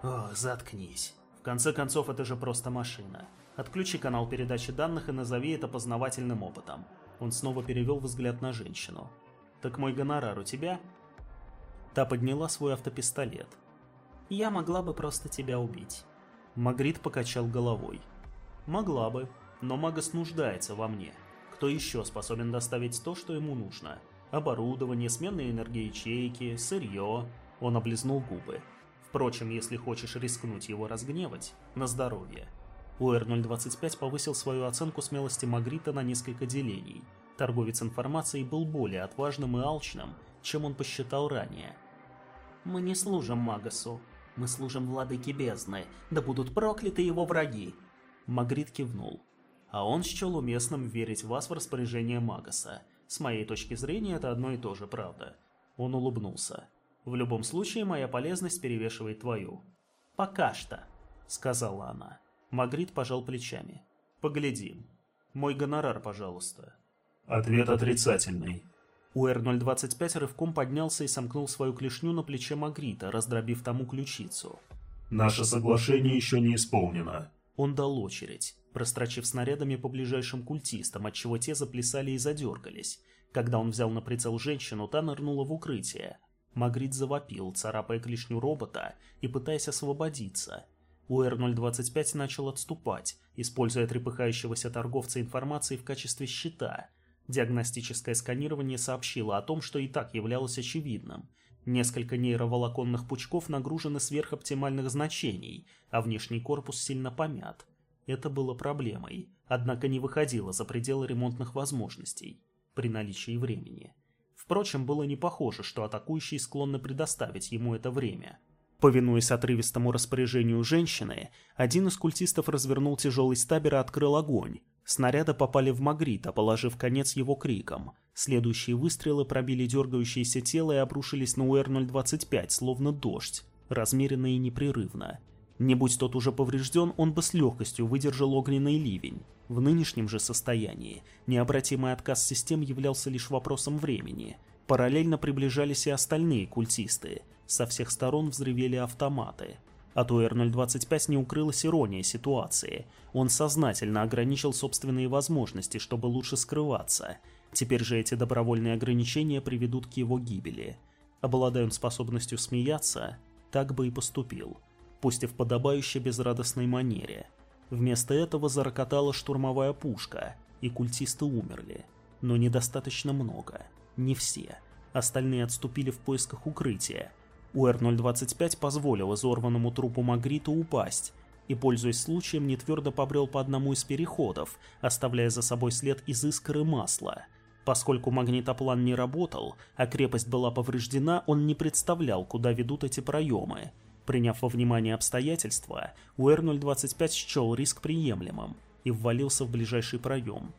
«О, заткнись. В конце концов, это же просто машина. Отключи канал передачи данных и назови это познавательным опытом. Он снова перевел взгляд на женщину. «Так мой гонорар у тебя?» Та подняла свой автопистолет. «Я могла бы просто тебя убить». Магрит покачал головой. «Могла бы, но Магас нуждается во мне. Кто еще способен доставить то, что ему нужно? Оборудование, сменные энергоячейки, сырье...» Он облизнул губы. «Впрочем, если хочешь рискнуть его разгневать, на здоровье». УР-025 повысил свою оценку смелости Магрита на несколько делений. Торговец информацией был более отважным и алчным, чем он посчитал ранее. «Мы не служим Магасу. Мы служим владыке бездны, да будут прокляты его враги!» Магрит кивнул. «А он счел уместным верить вас в распоряжение Магаса. С моей точки зрения, это одно и то же, правда». Он улыбнулся. «В любом случае, моя полезность перевешивает твою». «Пока что», — сказала она. Магрит пожал плечами. «Поглядим. Мой гонорар, пожалуйста». Ответ отрицательный. УР-025 рывком поднялся и сомкнул свою клешню на плече Магрита, раздробив тому ключицу. Наше соглашение еще не исполнено. Он дал очередь, прострочив снарядами по ближайшим культистам, отчего те заплясали и задергались. Когда он взял на прицел женщину, та нырнула в укрытие. Магрит завопил, царапая клешню робота и пытаясь освободиться. УР-025 начал отступать, используя трепыхающегося торговца информацией в качестве щита. Диагностическое сканирование сообщило о том, что и так являлось очевидным. Несколько нейроволоконных пучков нагружены сверхоптимальных значений, а внешний корпус сильно помят. Это было проблемой, однако не выходило за пределы ремонтных возможностей при наличии времени. Впрочем, было не похоже, что атакующие склонны предоставить ему это время – Повинуясь отрывистому распоряжению женщины, один из культистов развернул тяжелый стабер и открыл огонь. Снаряды попали в Магрита, положив конец его крикам. Следующие выстрелы пробили дергающееся тело и обрушились на УР-025, словно дождь, размеренно и непрерывно. Не будь тот уже поврежден, он бы с легкостью выдержал огненный ливень. В нынешнем же состоянии необратимый отказ систем являлся лишь вопросом времени. Параллельно приближались и остальные культисты. Со всех сторон взрывели автоматы. От УР-025 не укрылась ирония ситуации. Он сознательно ограничил собственные возможности, чтобы лучше скрываться. Теперь же эти добровольные ограничения приведут к его гибели. Обладая он способностью смеяться, так бы и поступил. Пусть и в подобающей безрадостной манере – Вместо этого зарокотала штурмовая пушка, и культисты умерли. Но недостаточно много. Не все. Остальные отступили в поисках укрытия. УР-025 позволил изорванному трупу Магриту упасть, и, пользуясь случаем, нетвердо побрел по одному из переходов, оставляя за собой след из искр и масла. Поскольку магнитоплан не работал, а крепость была повреждена, он не представлял, куда ведут эти проемы – Приняв во внимание обстоятельства, УР-025 счел риск приемлемым и ввалился в ближайший проем.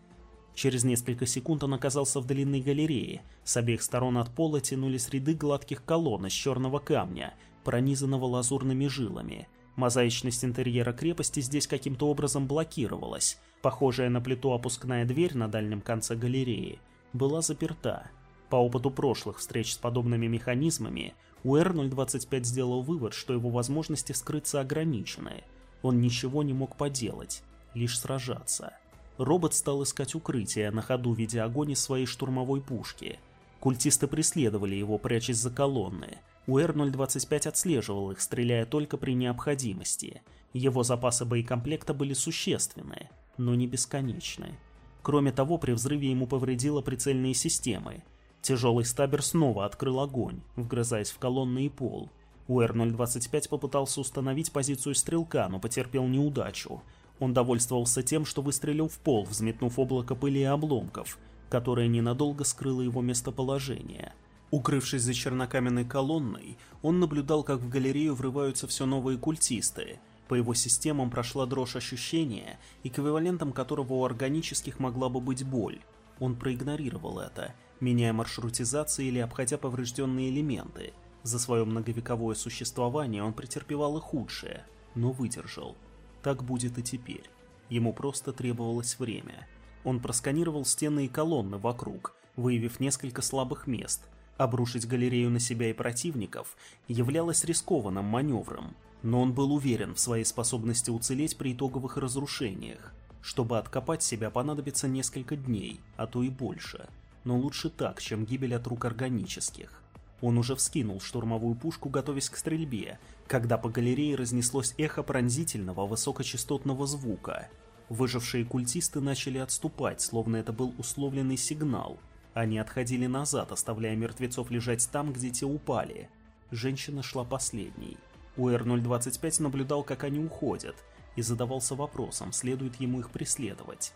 Через несколько секунд он оказался в длинной галерее. С обеих сторон от пола тянулись ряды гладких колонн из черного камня, пронизанного лазурными жилами. Мозаичность интерьера крепости здесь каким-то образом блокировалась. Похожая на плиту опускная дверь на дальнем конце галереи была заперта. По опыту прошлых встреч с подобными механизмами, УР-025 сделал вывод, что его возможности скрыться ограничены. Он ничего не мог поделать, лишь сражаться. Робот стал искать укрытие, на ходу видя огонь из своей штурмовой пушки. Культисты преследовали его, прячась за колонны. УР-025 отслеживал их, стреляя только при необходимости. Его запасы боекомплекта были существенны, но не бесконечны. Кроме того, при взрыве ему повредило прицельные системы, Тяжелый стабер снова открыл огонь, вгрызаясь в колонны и пол. УР-025 попытался установить позицию стрелка, но потерпел неудачу. Он довольствовался тем, что выстрелил в пол, взметнув облако пыли и обломков, которое ненадолго скрыло его местоположение. Укрывшись за чернокаменной колонной, он наблюдал, как в галерею врываются все новые культисты. По его системам прошла дрожь ощущения, эквивалентом которого у органических могла бы быть боль. Он проигнорировал это – меняя маршрутизации или обходя поврежденные элементы. За свое многовековое существование он претерпевал и худшее, но выдержал. Так будет и теперь. Ему просто требовалось время. Он просканировал стены и колонны вокруг, выявив несколько слабых мест. Обрушить галерею на себя и противников являлось рискованным маневром, но он был уверен в своей способности уцелеть при итоговых разрушениях. Чтобы откопать себя понадобится несколько дней, а то и больше но лучше так, чем гибель от рук органических. Он уже вскинул штурмовую пушку, готовясь к стрельбе, когда по галерее разнеслось эхо пронзительного высокочастотного звука. Выжившие культисты начали отступать, словно это был условленный сигнал. Они отходили назад, оставляя мертвецов лежать там, где те упали. Женщина шла последней. УР-025 наблюдал, как они уходят, и задавался вопросом, следует ему их преследовать.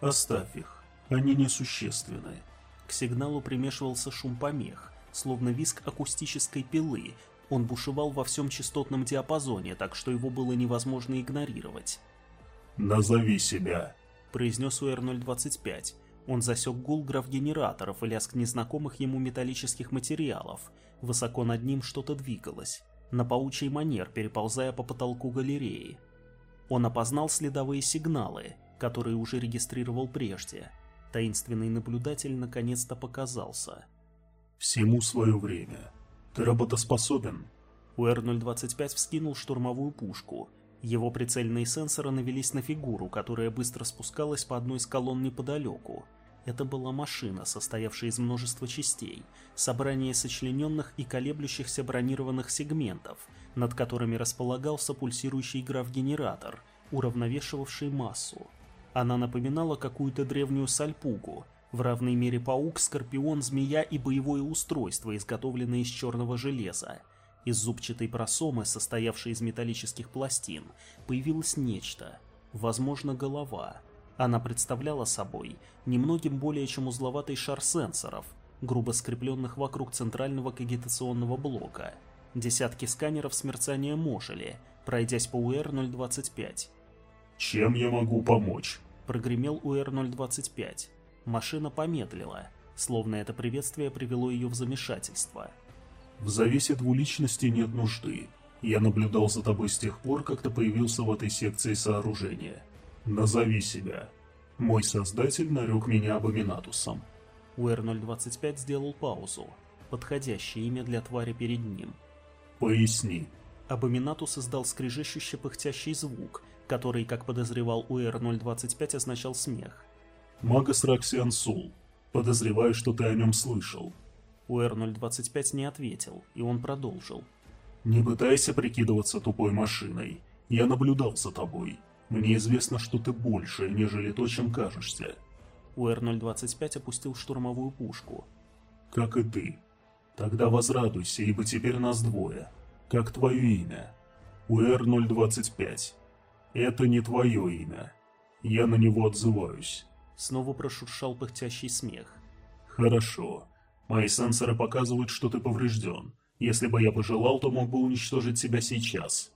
«Оставь их. Они несущественны. К сигналу примешивался шум помех, словно виск акустической пилы. Он бушевал во всем частотном диапазоне, так что его было невозможно игнорировать. «Назови себя», — произнес УР-025. Он засек гул граф-генераторов и лязг незнакомых ему металлических материалов. Высоко над ним что-то двигалось, на паучий манер переползая по потолку галереи. Он опознал следовые сигналы, которые уже регистрировал прежде — Таинственный наблюдатель наконец-то показался. «Всему свое время. Ты работоспособен?» УР-025 вскинул штурмовую пушку. Его прицельные сенсоры навелись на фигуру, которая быстро спускалась по одной из колонн неподалеку. Это была машина, состоявшая из множества частей, собрание сочлененных и колеблющихся бронированных сегментов, над которыми располагался пульсирующий граф-генератор, уравновешивавший массу. Она напоминала какую-то древнюю сальпугу, в равной мере паук, скорпион, змея и боевое устройство, изготовленное из черного железа. Из зубчатой просомы, состоявшей из металлических пластин, появилось нечто, возможно, голова. Она представляла собой немногим более чем узловатый шар сенсоров, грубо скрепленных вокруг центрального кагитационного блока. Десятки сканеров с мерцанием ожили, пройдясь по УР-025. «Чем я могу помочь?» Прогремел УР-025. Машина помедлила, словно это приветствие привело ее в замешательство. «В завесе двуличности нет нужды. Я наблюдал за тобой с тех пор, как ты появился в этой секции сооружения. Назови себя». Мой создатель нарек меня Абоминатусом. УР-025 сделал паузу. Подходящее имя для твари перед ним. Поясни. Абоминатус издал скрежещущий пыхтящий звук, который, как подозревал УР-025, означал смех. Магас Раксиан Сул. Подозреваю, что ты о нем слышал. УР-025 не ответил, и он продолжил. Не пытайся прикидываться тупой машиной. Я наблюдал за тобой. Мне известно, что ты больше, нежели то, чем кажешься. УР-025 опустил штурмовую пушку. Как и ты. Тогда возрадуйся, ибо теперь нас двое. Как твое имя? УР-025. Это не твое имя. Я на него отзываюсь. Снова прошуршал пыхтящий смех. Хорошо. Мои сенсоры показывают, что ты поврежден. Если бы я пожелал, то мог бы уничтожить тебя сейчас.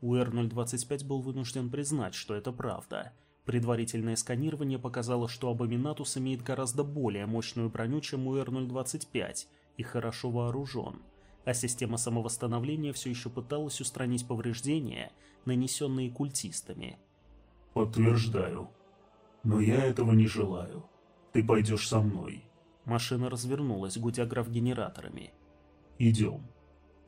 УР-025 был вынужден признать, что это правда. Предварительное сканирование показало, что Абоминатус имеет гораздо более мощную броню, чем УР-025, и хорошо вооружен. А система самовосстановления все еще пыталась устранить повреждения, нанесенные культистами. Подтверждаю. Но я этого не желаю. Ты пойдешь со мной. Машина развернулась, гудя граф-генераторами. Идем.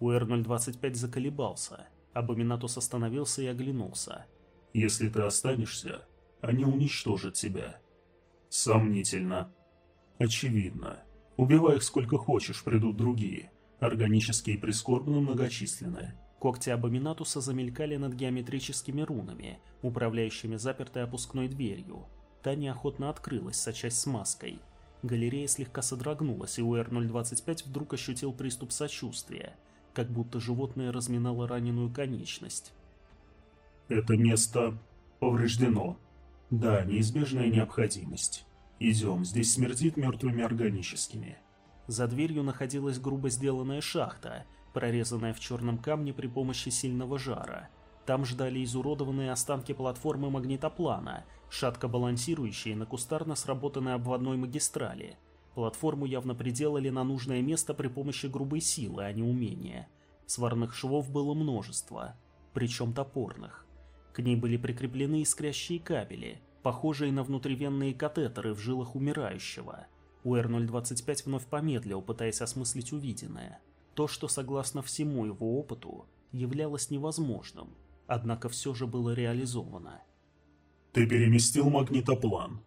УР-025 заколебался. Абоминатус остановился и оглянулся. Если ты останешься, они уничтожат тебя. Сомнительно. Очевидно. Убивай их сколько хочешь, придут другие. Органические и прискорбно многочисленные. Когти Абоминатуса замелькали над геометрическими рунами, управляющими запертой опускной дверью. Та неохотно открылась, сочась смазкой. Галерея слегка содрогнулась, и УР-025 вдруг ощутил приступ сочувствия, как будто животное разминало раненую конечность. «Это место повреждено. Да, неизбежная необходимость. Идем, здесь смердит мертвыми органическими». За дверью находилась грубо сделанная шахта, прорезанная в черном камне при помощи сильного жара. Там ждали изуродованные останки платформы магнитоплана, шатко балансирующие на кустарно сработанной обводной магистрали. Платформу явно приделали на нужное место при помощи грубой силы, а не умения. Сварных швов было множество, причем топорных. К ней были прикреплены искрящие кабели, похожие на внутривенные катетеры в жилах умирающего – УР-025 вновь помедлил, пытаясь осмыслить увиденное. То, что, согласно всему его опыту, являлось невозможным, однако все же было реализовано. «Ты переместил магнитоплан»,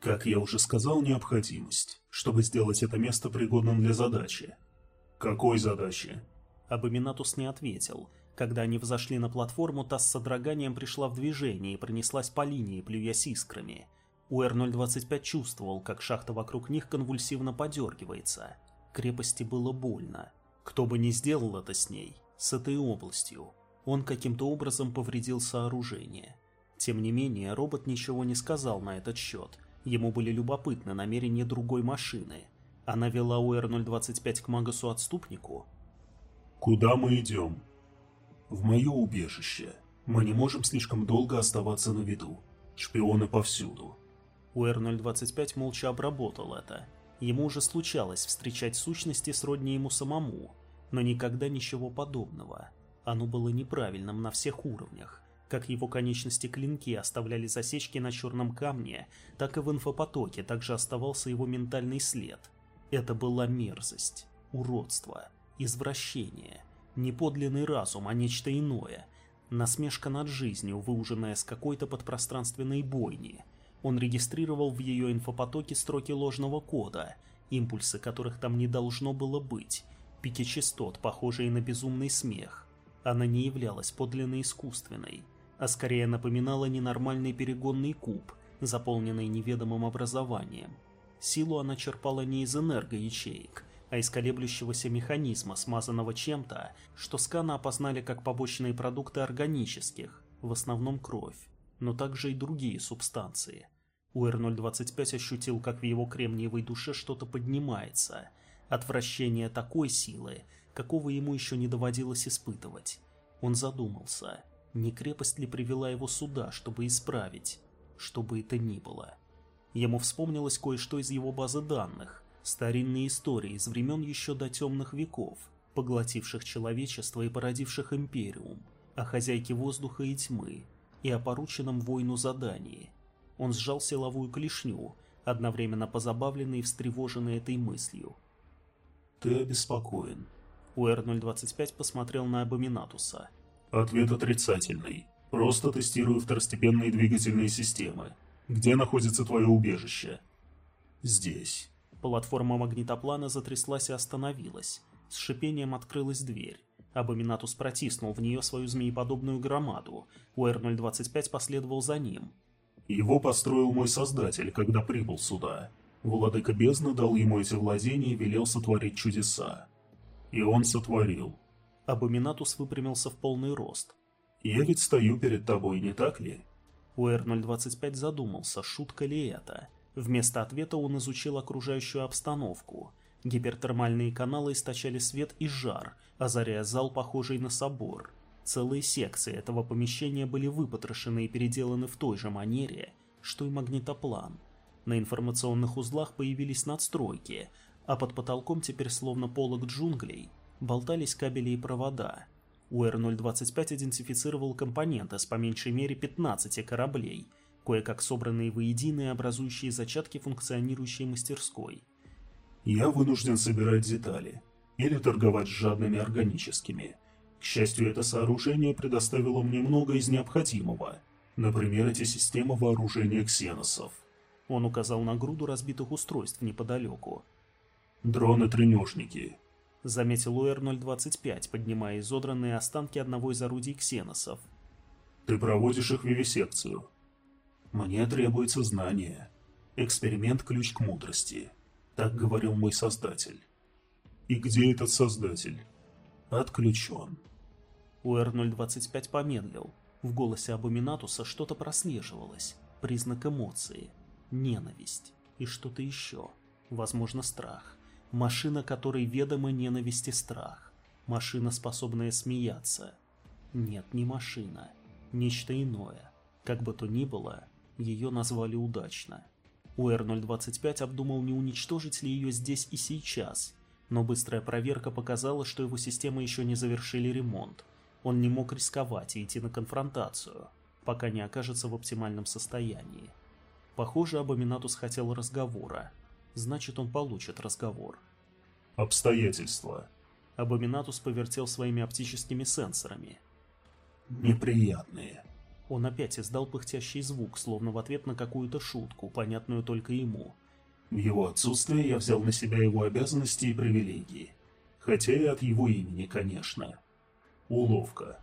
как я уже сказал, необходимость, чтобы сделать это место пригодным для задачи. Какой задачи? Абоминатус не ответил. Когда они взошли на платформу, та с содроганием пришла в движение и пронеслась по линии, плюясь искрами. УР-025 чувствовал, как шахта вокруг них конвульсивно подергивается. Крепости было больно. Кто бы ни сделал это с ней, с этой областью, он каким-то образом повредил сооружение. Тем не менее, робот ничего не сказал на этот счет. Ему были любопытны намерения другой машины. Она вела УР-025 к Магасу-отступнику. «Куда мы идем?» «В мое убежище. Мы не можем слишком долго оставаться на виду. Шпионы повсюду. УР-025 молча обработал это. Ему уже случалось встречать сущности сродни ему самому, но никогда ничего подобного. Оно было неправильным на всех уровнях. Как его конечности клинки оставляли засечки на черном камне, так и в инфопотоке также оставался его ментальный след. Это была мерзость, уродство, извращение, не подлинный разум, а нечто иное. Насмешка над жизнью, выуженная с какой-то подпространственной бойни – он регистрировал в ее инфопотоке строки ложного кода, импульсы которых там не должно было быть, пики частот, похожие на безумный смех. Она не являлась подлинно искусственной, а скорее напоминала ненормальный перегонный куб, заполненный неведомым образованием. Силу она черпала не из энергоячеек, а из колеблющегося механизма, смазанного чем-то, что сканы опознали как побочные продукты органических, в основном кровь, но также и другие субстанции – УР-025 ощутил, как в его кремниевой душе что-то поднимается. Отвращение такой силы, какого ему еще не доводилось испытывать. Он задумался, не крепость ли привела его сюда, чтобы исправить, что бы это ни было. Ему вспомнилось кое-что из его базы данных, старинные истории из времен еще до темных веков, поглотивших человечество и породивших империум, о хозяйке воздуха и тьмы, и о порученном войну задании – Он сжал силовую клешню, одновременно позабавленный и встревоженный этой мыслью. «Ты обеспокоен». УР-025 посмотрел на Абоминатуса. «Ответ отрицательный. Просто тестирую второстепенные двигательные системы. Где находится твое убежище?» «Здесь». Платформа магнитоплана затряслась и остановилась. С шипением открылась дверь. Абоминатус протиснул в нее свою змееподобную громаду. УР-025 последовал за ним. «Его построил мой создатель, когда прибыл сюда. Владыка бездны дал ему эти владения и велел сотворить чудеса. И он сотворил». Абоминатус выпрямился в полный рост. «Я ведь стою перед тобой, не так ли?» УР-025 задумался, шутка ли это. Вместо ответа он изучил окружающую обстановку. Гипертермальные каналы источали свет и жар, озаряя зал, похожий на собор. Целые секции этого помещения были выпотрошены и переделаны в той же манере, что и магнитоплан. На информационных узлах появились надстройки, а под потолком теперь словно полог джунглей болтались кабели и провода. УР-025 идентифицировал компоненты с по меньшей мере 15 кораблей – кое-как собранные воедино и образующие зачатки функционирующей мастерской. «Я вынужден собирать детали или торговать с жадными органическими. Счастью, это сооружение предоставило мне много из необходимого. Например, эти системы вооружения ксеносов». Он указал на груду разбитых устройств неподалеку. «Дроны-тренежники», — заметил УР-025, поднимая изодранные останки одного из орудий ксеносов. «Ты проводишь их вивисекцию. Мне требуется знание. Эксперимент – ключ к мудрости. Так говорил мой создатель. И где этот создатель? Отключен. УР-025 помедлил. В голосе Абуминатуса что-то прослеживалось. Признак эмоции. Ненависть. И что-то еще. Возможно, страх. Машина, которой ведома ненависть и страх. Машина, способная смеяться. Нет, не машина. Нечто иное. Как бы то ни было, ее назвали удачно. УР-025 обдумал, не уничтожить ли ее здесь и сейчас, но быстрая проверка показала, что его системы еще не завершили ремонт. Он не мог рисковать и идти на конфронтацию, пока не окажется в оптимальном состоянии. Похоже, Абоминатус хотел разговора. Значит, он получит разговор. Обстоятельства. Абоминатус повертел своими оптическими сенсорами. Неприятные. Он опять издал пыхтящий звук, словно в ответ на какую-то шутку, понятную только ему. В его отсутствие я взял на себя его обязанности и привилегии. Хотя и от его имени, конечно. Уловка.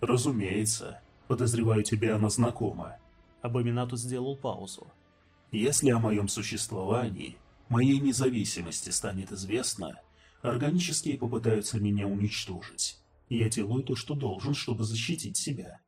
Разумеется. Подозреваю, тебе она знакома. Абоминату сделал паузу. Если о моем существовании, моей независимости станет известно, органические попытаются меня уничтожить. Я делаю то, что должен, чтобы защитить себя.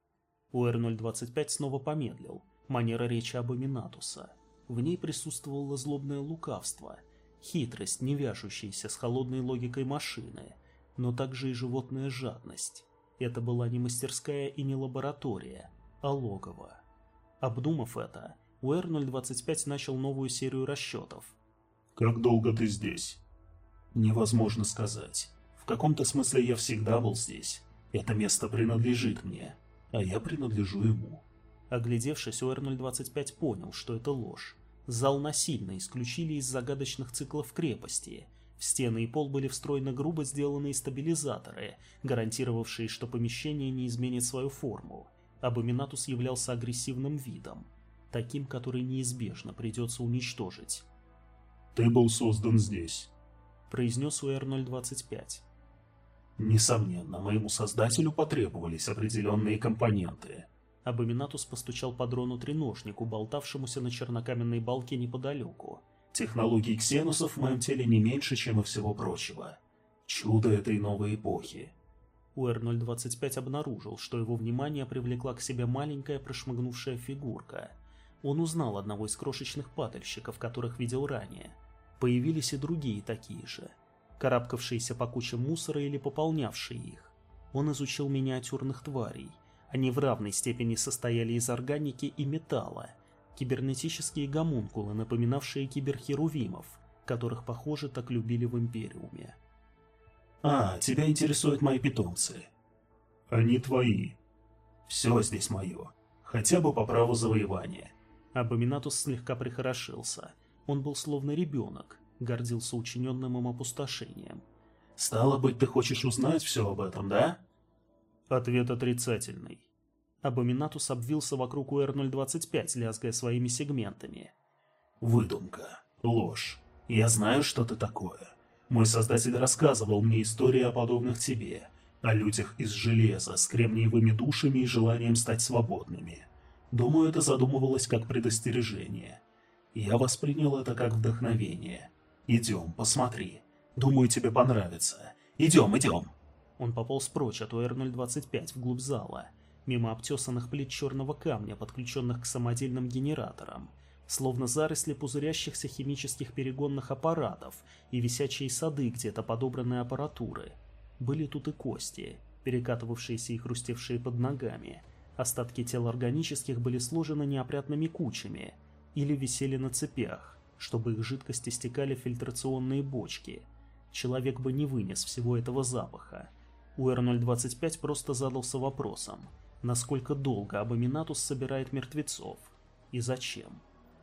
УР-025 снова помедлил. Манера речи Абоминатуса. В ней присутствовало злобное лукавство, хитрость, не вяжущаяся с холодной логикой машины, но также и животная жадность. Это была не мастерская и не лаборатория, а логово. Обдумав это, УР-025 начал новую серию расчетов. «Как долго ты здесь?» «Невозможно сказать. В каком-то смысле я всегда был здесь. Это место принадлежит мне а я принадлежу ему. Оглядевшись, УР-025 понял, что это ложь. Зал насильно исключили из загадочных циклов крепости. В стены и пол были встроены грубо сделанные стабилизаторы, гарантировавшие, что помещение не изменит свою форму. Абоминатус являлся агрессивным видом, таким, который неизбежно придется уничтожить. «Ты был создан здесь», — произнес УР-025. Несомненно, моему создателю потребовались определенные компоненты. Абоминатус постучал по дрону-треножнику, болтавшемуся на чернокаменной балке неподалеку. Технологий ксенусов в моем теле не меньше, чем и всего прочего. Чудо этой новой эпохи. УР-025 обнаружил, что его внимание привлекла к себе маленькая прошмыгнувшая фигурка. Он узнал одного из крошечных падальщиков, которых видел ранее. Появились и другие такие же – карабкавшиеся по кучам мусора или пополнявшие их. Он изучил миниатюрных тварей. Они в равной степени состояли из органики и металла. Кибернетические гомункулы, напоминавшие киберхерувимов, которых, похоже, так любили в Империуме. «А, тебя интересуют мои питомцы?» «Они твои. Все здесь мое. Хотя бы по праву завоевания. Абоминатус слегка прихорошился. Он был словно ребенок, гордился учиненным им опустошением. «Стало быть, ты хочешь узнать все об этом, да?» Ответ отрицательный. Абоминатус обвился вокруг УР-025, лязгая своими сегментами. «Выдумка. Ложь. Я знаю, что ты такое. Мой создатель рассказывал мне истории о подобных тебе, о людях из железа, с кремниевыми душами и желанием стать свободными. Думаю, это задумывалось как предостережение. Я воспринял это как вдохновение. Идем, посмотри. Думаю, тебе понравится. Идем, идем. Он пополз прочь от УР-025 вглубь зала, мимо обтесанных плит черного камня, подключенных к самодельным генераторам, словно заросли пузырящихся химических перегонных аппаратов и висячие сады где-то подобранной аппаратуры. Были тут и кости, перекатывавшиеся и хрустевшие под ногами. Остатки тел органических были сложены неопрятными кучами или висели на цепях, чтобы их жидкости стекали в фильтрационные бочки. Человек бы не вынес всего этого запаха. УР-025 просто задался вопросом, насколько долго Абоминатус собирает мертвецов и зачем.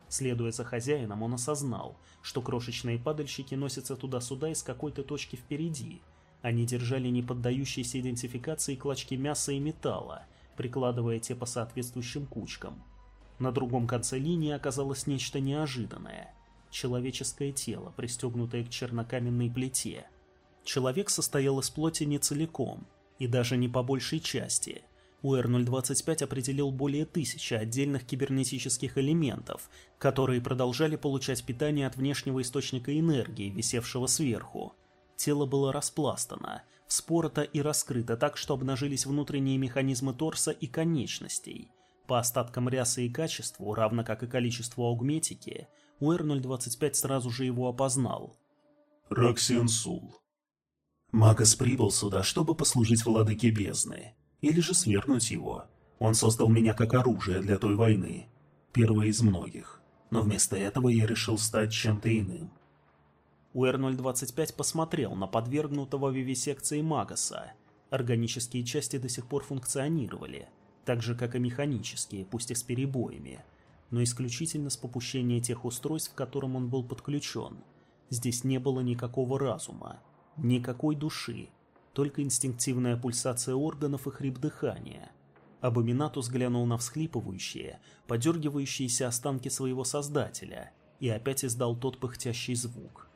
Следуя за хозяином, он осознал, что крошечные падальщики носятся туда-сюда из какой-то точки впереди. Они держали неподдающиеся идентификации клочки мяса и металла, прикладывая те по соответствующим кучкам. На другом конце линии оказалось нечто неожиданное. Человеческое тело, пристегнутое к чернокаменной плите. Человек состоял из плоти не целиком, и даже не по большей части – УР-025 определил более тысячи отдельных кибернетических элементов, которые продолжали получать питание от внешнего источника энергии, висевшего сверху. Тело было распластано, вспорото и раскрыто так, что обнажились внутренние механизмы торса и конечностей. По остаткам рясы и качеству, равно как и количеству аугметики, УР-025 сразу же его опознал. Роксиан Сул. Магас прибыл сюда, чтобы послужить владыке бездны или же свергнуть его. Он создал меня как оружие для той войны, первое из многих, но вместо этого я решил стать чем-то иным. УР-025 посмотрел на подвергнутого вивисекции Магаса. Органические части до сих пор функционировали, так же как и механические, пусть и с перебоями, но исключительно с попущения тех устройств, к которым он был подключен. Здесь не было никакого разума, никакой души, только инстинктивная пульсация органов и хрип дыхания. Абоминатус глянул на всхлипывающие, подергивающиеся останки своего создателя и опять издал тот пыхтящий звук.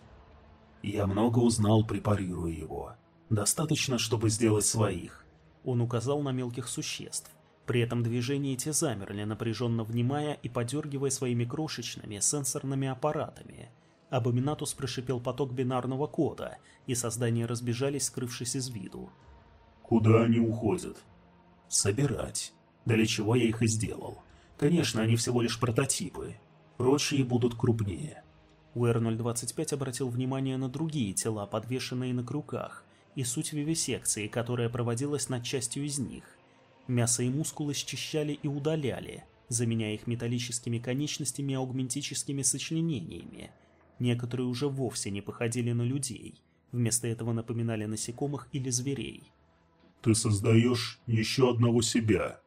«Я много узнал, препарируя его. Достаточно, чтобы сделать своих». Он указал на мелких существ. При этом движения те замерли, напряженно внимая и подергивая своими крошечными сенсорными аппаратами – Абоминатус прошипел поток бинарного кода, и создания разбежались, скрывшись из виду. «Куда они уходят?» «Собирать. Для чего я их и сделал. Конечно, они всего лишь прототипы. Прочие будут крупнее». УР-025 обратил внимание на другие тела, подвешенные на крюках, и суть вивисекции, которая проводилась над частью из них. Мясо и мускулы счищали и удаляли, заменяя их металлическими конечностями и аугментическими сочленениями – Некоторые уже вовсе не походили на людей, вместо этого напоминали насекомых или зверей. «Ты создаешь еще одного себя».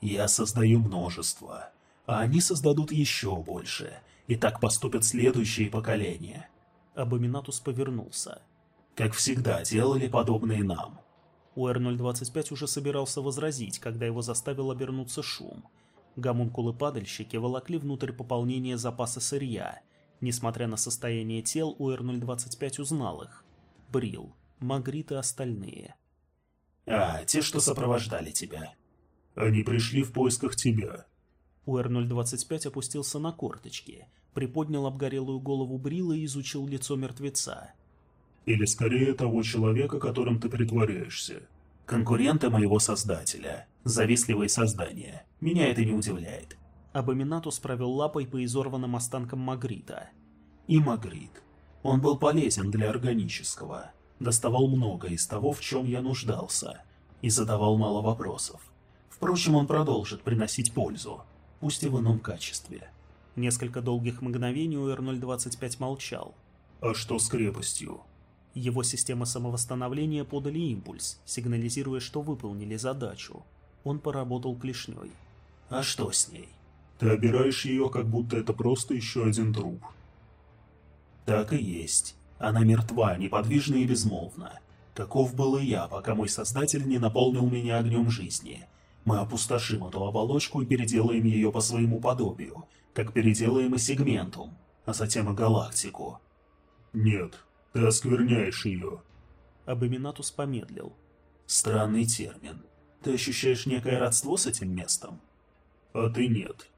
«Я создаю множество, а они создадут еще больше, и так поступят следующие поколения». Абоминатус повернулся. «Как всегда делали подобные нам». УР-025 уже собирался возразить, когда его заставил обернуться шум. Гомункулы-падальщики волокли внутрь пополнения запаса сырья – Несмотря на состояние тел, УР-025 узнал их. Брил, Магрит и остальные. «А, те, что сопровождали тебя. Они пришли в поисках тебя». УР-025 опустился на корточки, приподнял обгорелую голову Брила и изучил лицо мертвеца. «Или скорее того человека, которым ты притворяешься. Конкуренты моего создателя. Завистливые создания. Меня это не удивляет. Абоминатус провел лапой по изорванным останкам Магрита. И Магрит. Он был полезен для органического. Доставал много из того, в чем я нуждался. И задавал мало вопросов. Впрочем, он продолжит приносить пользу. Пусть и в ином качестве. Несколько долгих мгновений УР-025 молчал. «А что с крепостью?» Его системы самовосстановления подали импульс, сигнализируя, что выполнили задачу. Он поработал клешней. «А что с ней?» Ты обираешь ее, как будто это просто еще один труп. Так и есть. Она мертва, неподвижна и безмолвна. Таков был и я, пока мой создатель не наполнил меня огнем жизни. Мы опустошим эту оболочку и переделаем ее по своему подобию, как переделаем и сегментум, а затем и галактику. Нет, ты оскверняешь ее. Абоминатус помедлил. Странный термин. Ты ощущаешь некое родство с этим местом? А ты нет.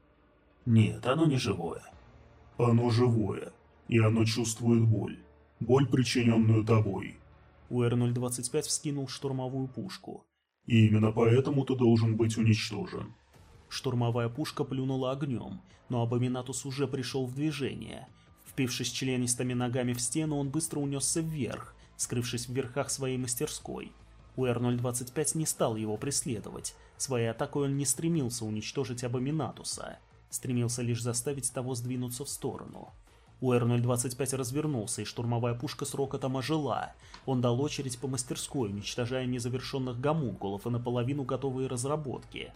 Нет, оно не живое. Оно живое, и оно чувствует боль. Боль, причиненную тобой. УР-025 вскинул штурмовую пушку. И именно поэтому ты должен быть уничтожен. Штурмовая пушка плюнула огнем, но Абоминатус уже пришел в движение. Впившись членистыми ногами в стену, он быстро унесся вверх, скрывшись в верхах своей мастерской. УР-025 не стал его преследовать. Своей атакой он не стремился уничтожить Абоминатуса стремился лишь заставить того сдвинуться в сторону. УР-025 развернулся, и штурмовая пушка с рокотом ожила. Он дал очередь по мастерской, уничтожая незавершенных гомункулов и наполовину готовые разработки.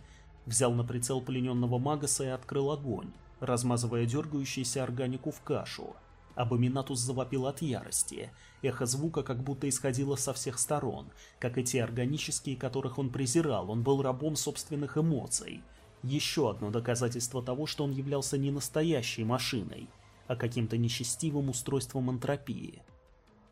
Взял на прицел плененного Магаса и открыл огонь, размазывая дергающуюся органику в кашу. Абоминатус завопил от ярости. Эхо звука как будто исходило со всех сторон. Как и те органические, которых он презирал, он был рабом собственных эмоций. Еще одно доказательство того, что он являлся не настоящей машиной, а каким-то нечестивым устройством энтропии.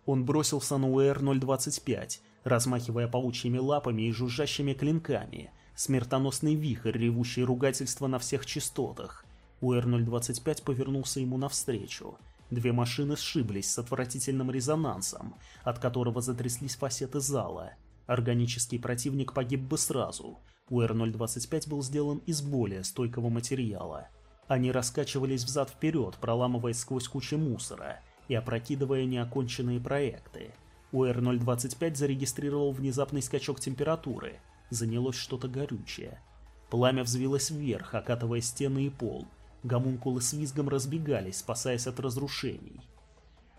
Он бросился на УР-025, размахивая паучьими лапами и жужжащими клинками, смертоносный вихрь, ревущий ругательство на всех частотах. УР-025 повернулся ему навстречу. Две машины сшиблись с отвратительным резонансом, от которого затряслись фасеты зала. Органический противник погиб бы сразу, УР-025 был сделан из более стойкого материала. Они раскачивались взад-вперед, проламываясь сквозь кучи мусора и опрокидывая неоконченные проекты. УР-025 зарегистрировал внезапный скачок температуры. Занялось что-то горючее. Пламя взвилось вверх, окатывая стены и пол. Гомункулы с визгом разбегались, спасаясь от разрушений.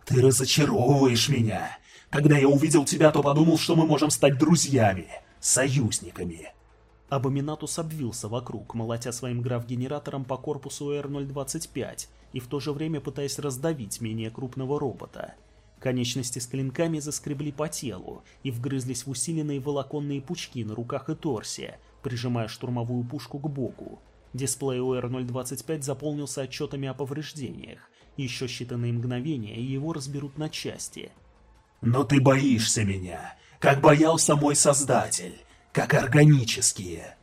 «Ты разочаровываешь меня! Когда я увидел тебя, то подумал, что мы можем стать друзьями, союзниками!» Абоминатус обвился вокруг, молотя своим граф-генератором по корпусу Р-025 и в то же время пытаясь раздавить менее крупного робота. Конечности с клинками заскребли по телу и вгрызлись в усиленные волоконные пучки на руках и торсе, прижимая штурмовую пушку к боку. Дисплей ОР-025 заполнился отчетами о повреждениях. Еще считанные мгновения, и его разберут на части. «Но ты боишься меня, как боялся мой создатель как органические.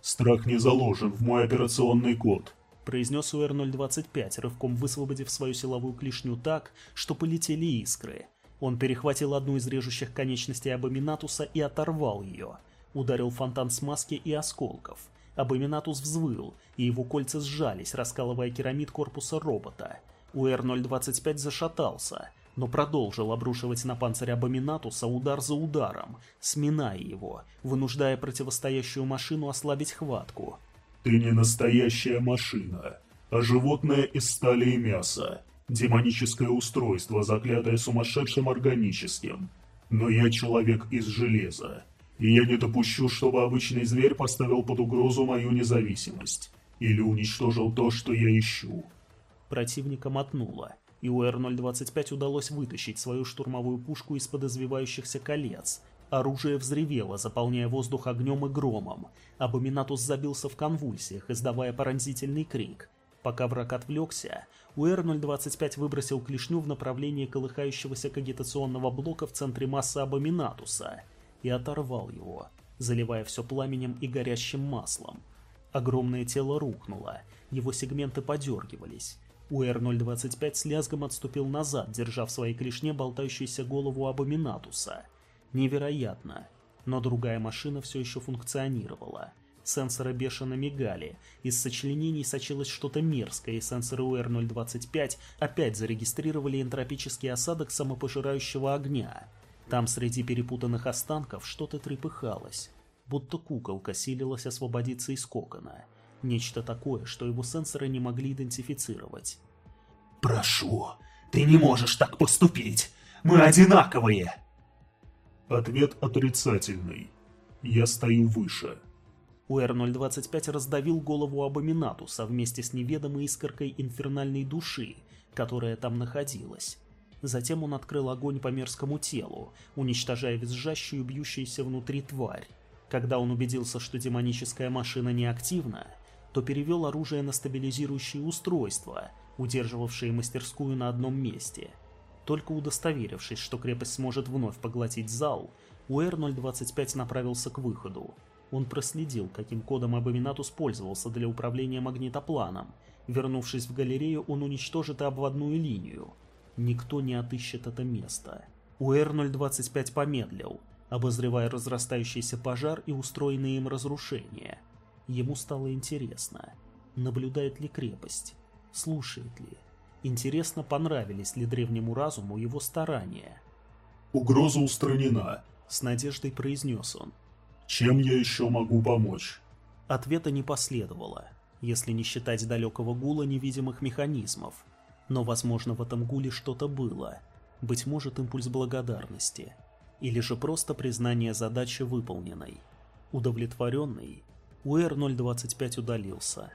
Страх не заложен в мой операционный код, произнес УР-025, рывком высвободив свою силовую клешню так, что полетели искры. Он перехватил одну из режущих конечностей Абоминатуса и оторвал ее. Ударил фонтан смазки и осколков. Абоминатус взвыл, и его кольца сжались, раскалывая керамид корпуса робота. УР-025 зашатался, но продолжил обрушивать на панцирь Абоминатуса удар за ударом, сминая его, вынуждая противостоящую машину ослабить хватку. «Ты не настоящая машина, а животное из стали и мяса, демоническое устройство, заклятое сумасшедшим органическим. Но я человек из железа, и я не допущу, чтобы обычный зверь поставил под угрозу мою независимость или уничтожил то, что я ищу». Противника мотнуло и УР-025 удалось вытащить свою штурмовую пушку из-под извивающихся колец. Оружие взревело, заполняя воздух огнем и громом. Абоминатус забился в конвульсиях, издавая поразительный крик. Пока враг отвлекся, УР-025 выбросил клешню в направлении колыхающегося кагитационного блока в центре массы Абоминатуса и оторвал его, заливая все пламенем и горящим маслом. Огромное тело рухнуло, его сегменты подергивались. УР-025 с лязгом отступил назад, держа в своей клешне болтающуюся голову Абоминатуса. Невероятно. Но другая машина все еще функционировала. Сенсоры бешено мигали, из сочленений сочилось что-то мерзкое, и сенсоры УР-025 опять зарегистрировали энтропический осадок самопожирающего огня. Там среди перепутанных останков что-то трепыхалось, будто куколка силилась освободиться из кокона. Нечто такое, что его сенсоры не могли идентифицировать. «Прошу, ты не можешь так поступить! Мы одинаковые!» Ответ отрицательный. Я стою выше. УР-025 раздавил голову Абоминатуса вместе с неведомой искоркой инфернальной души, которая там находилась. Затем он открыл огонь по мерзкому телу, уничтожая визжащую бьющуюся внутри тварь. Когда он убедился, что демоническая машина неактивна, то перевел оружие на стабилизирующие устройства, удерживавшие мастерскую на одном месте. Только удостоверившись, что крепость сможет вновь поглотить зал, УР-025 направился к выходу. Он проследил, каким кодом Абоминатус пользовался для управления магнитопланом. Вернувшись в галерею, он уничтожит и обводную линию. Никто не отыщет это место. УР-025 помедлил, обозревая разрастающийся пожар и устроенные им разрушения. Ему стало интересно, наблюдает ли крепость, слушает ли. Интересно, понравились ли древнему разуму его старания. «Угроза устранена», — с надеждой произнес он. «Чем я еще могу помочь?» Ответа не последовало, если не считать далекого гула невидимых механизмов. Но, возможно, в этом гуле что-то было. Быть может, импульс благодарности. Или же просто признание задачи выполненной. Удовлетворенный, УР-025 удалился.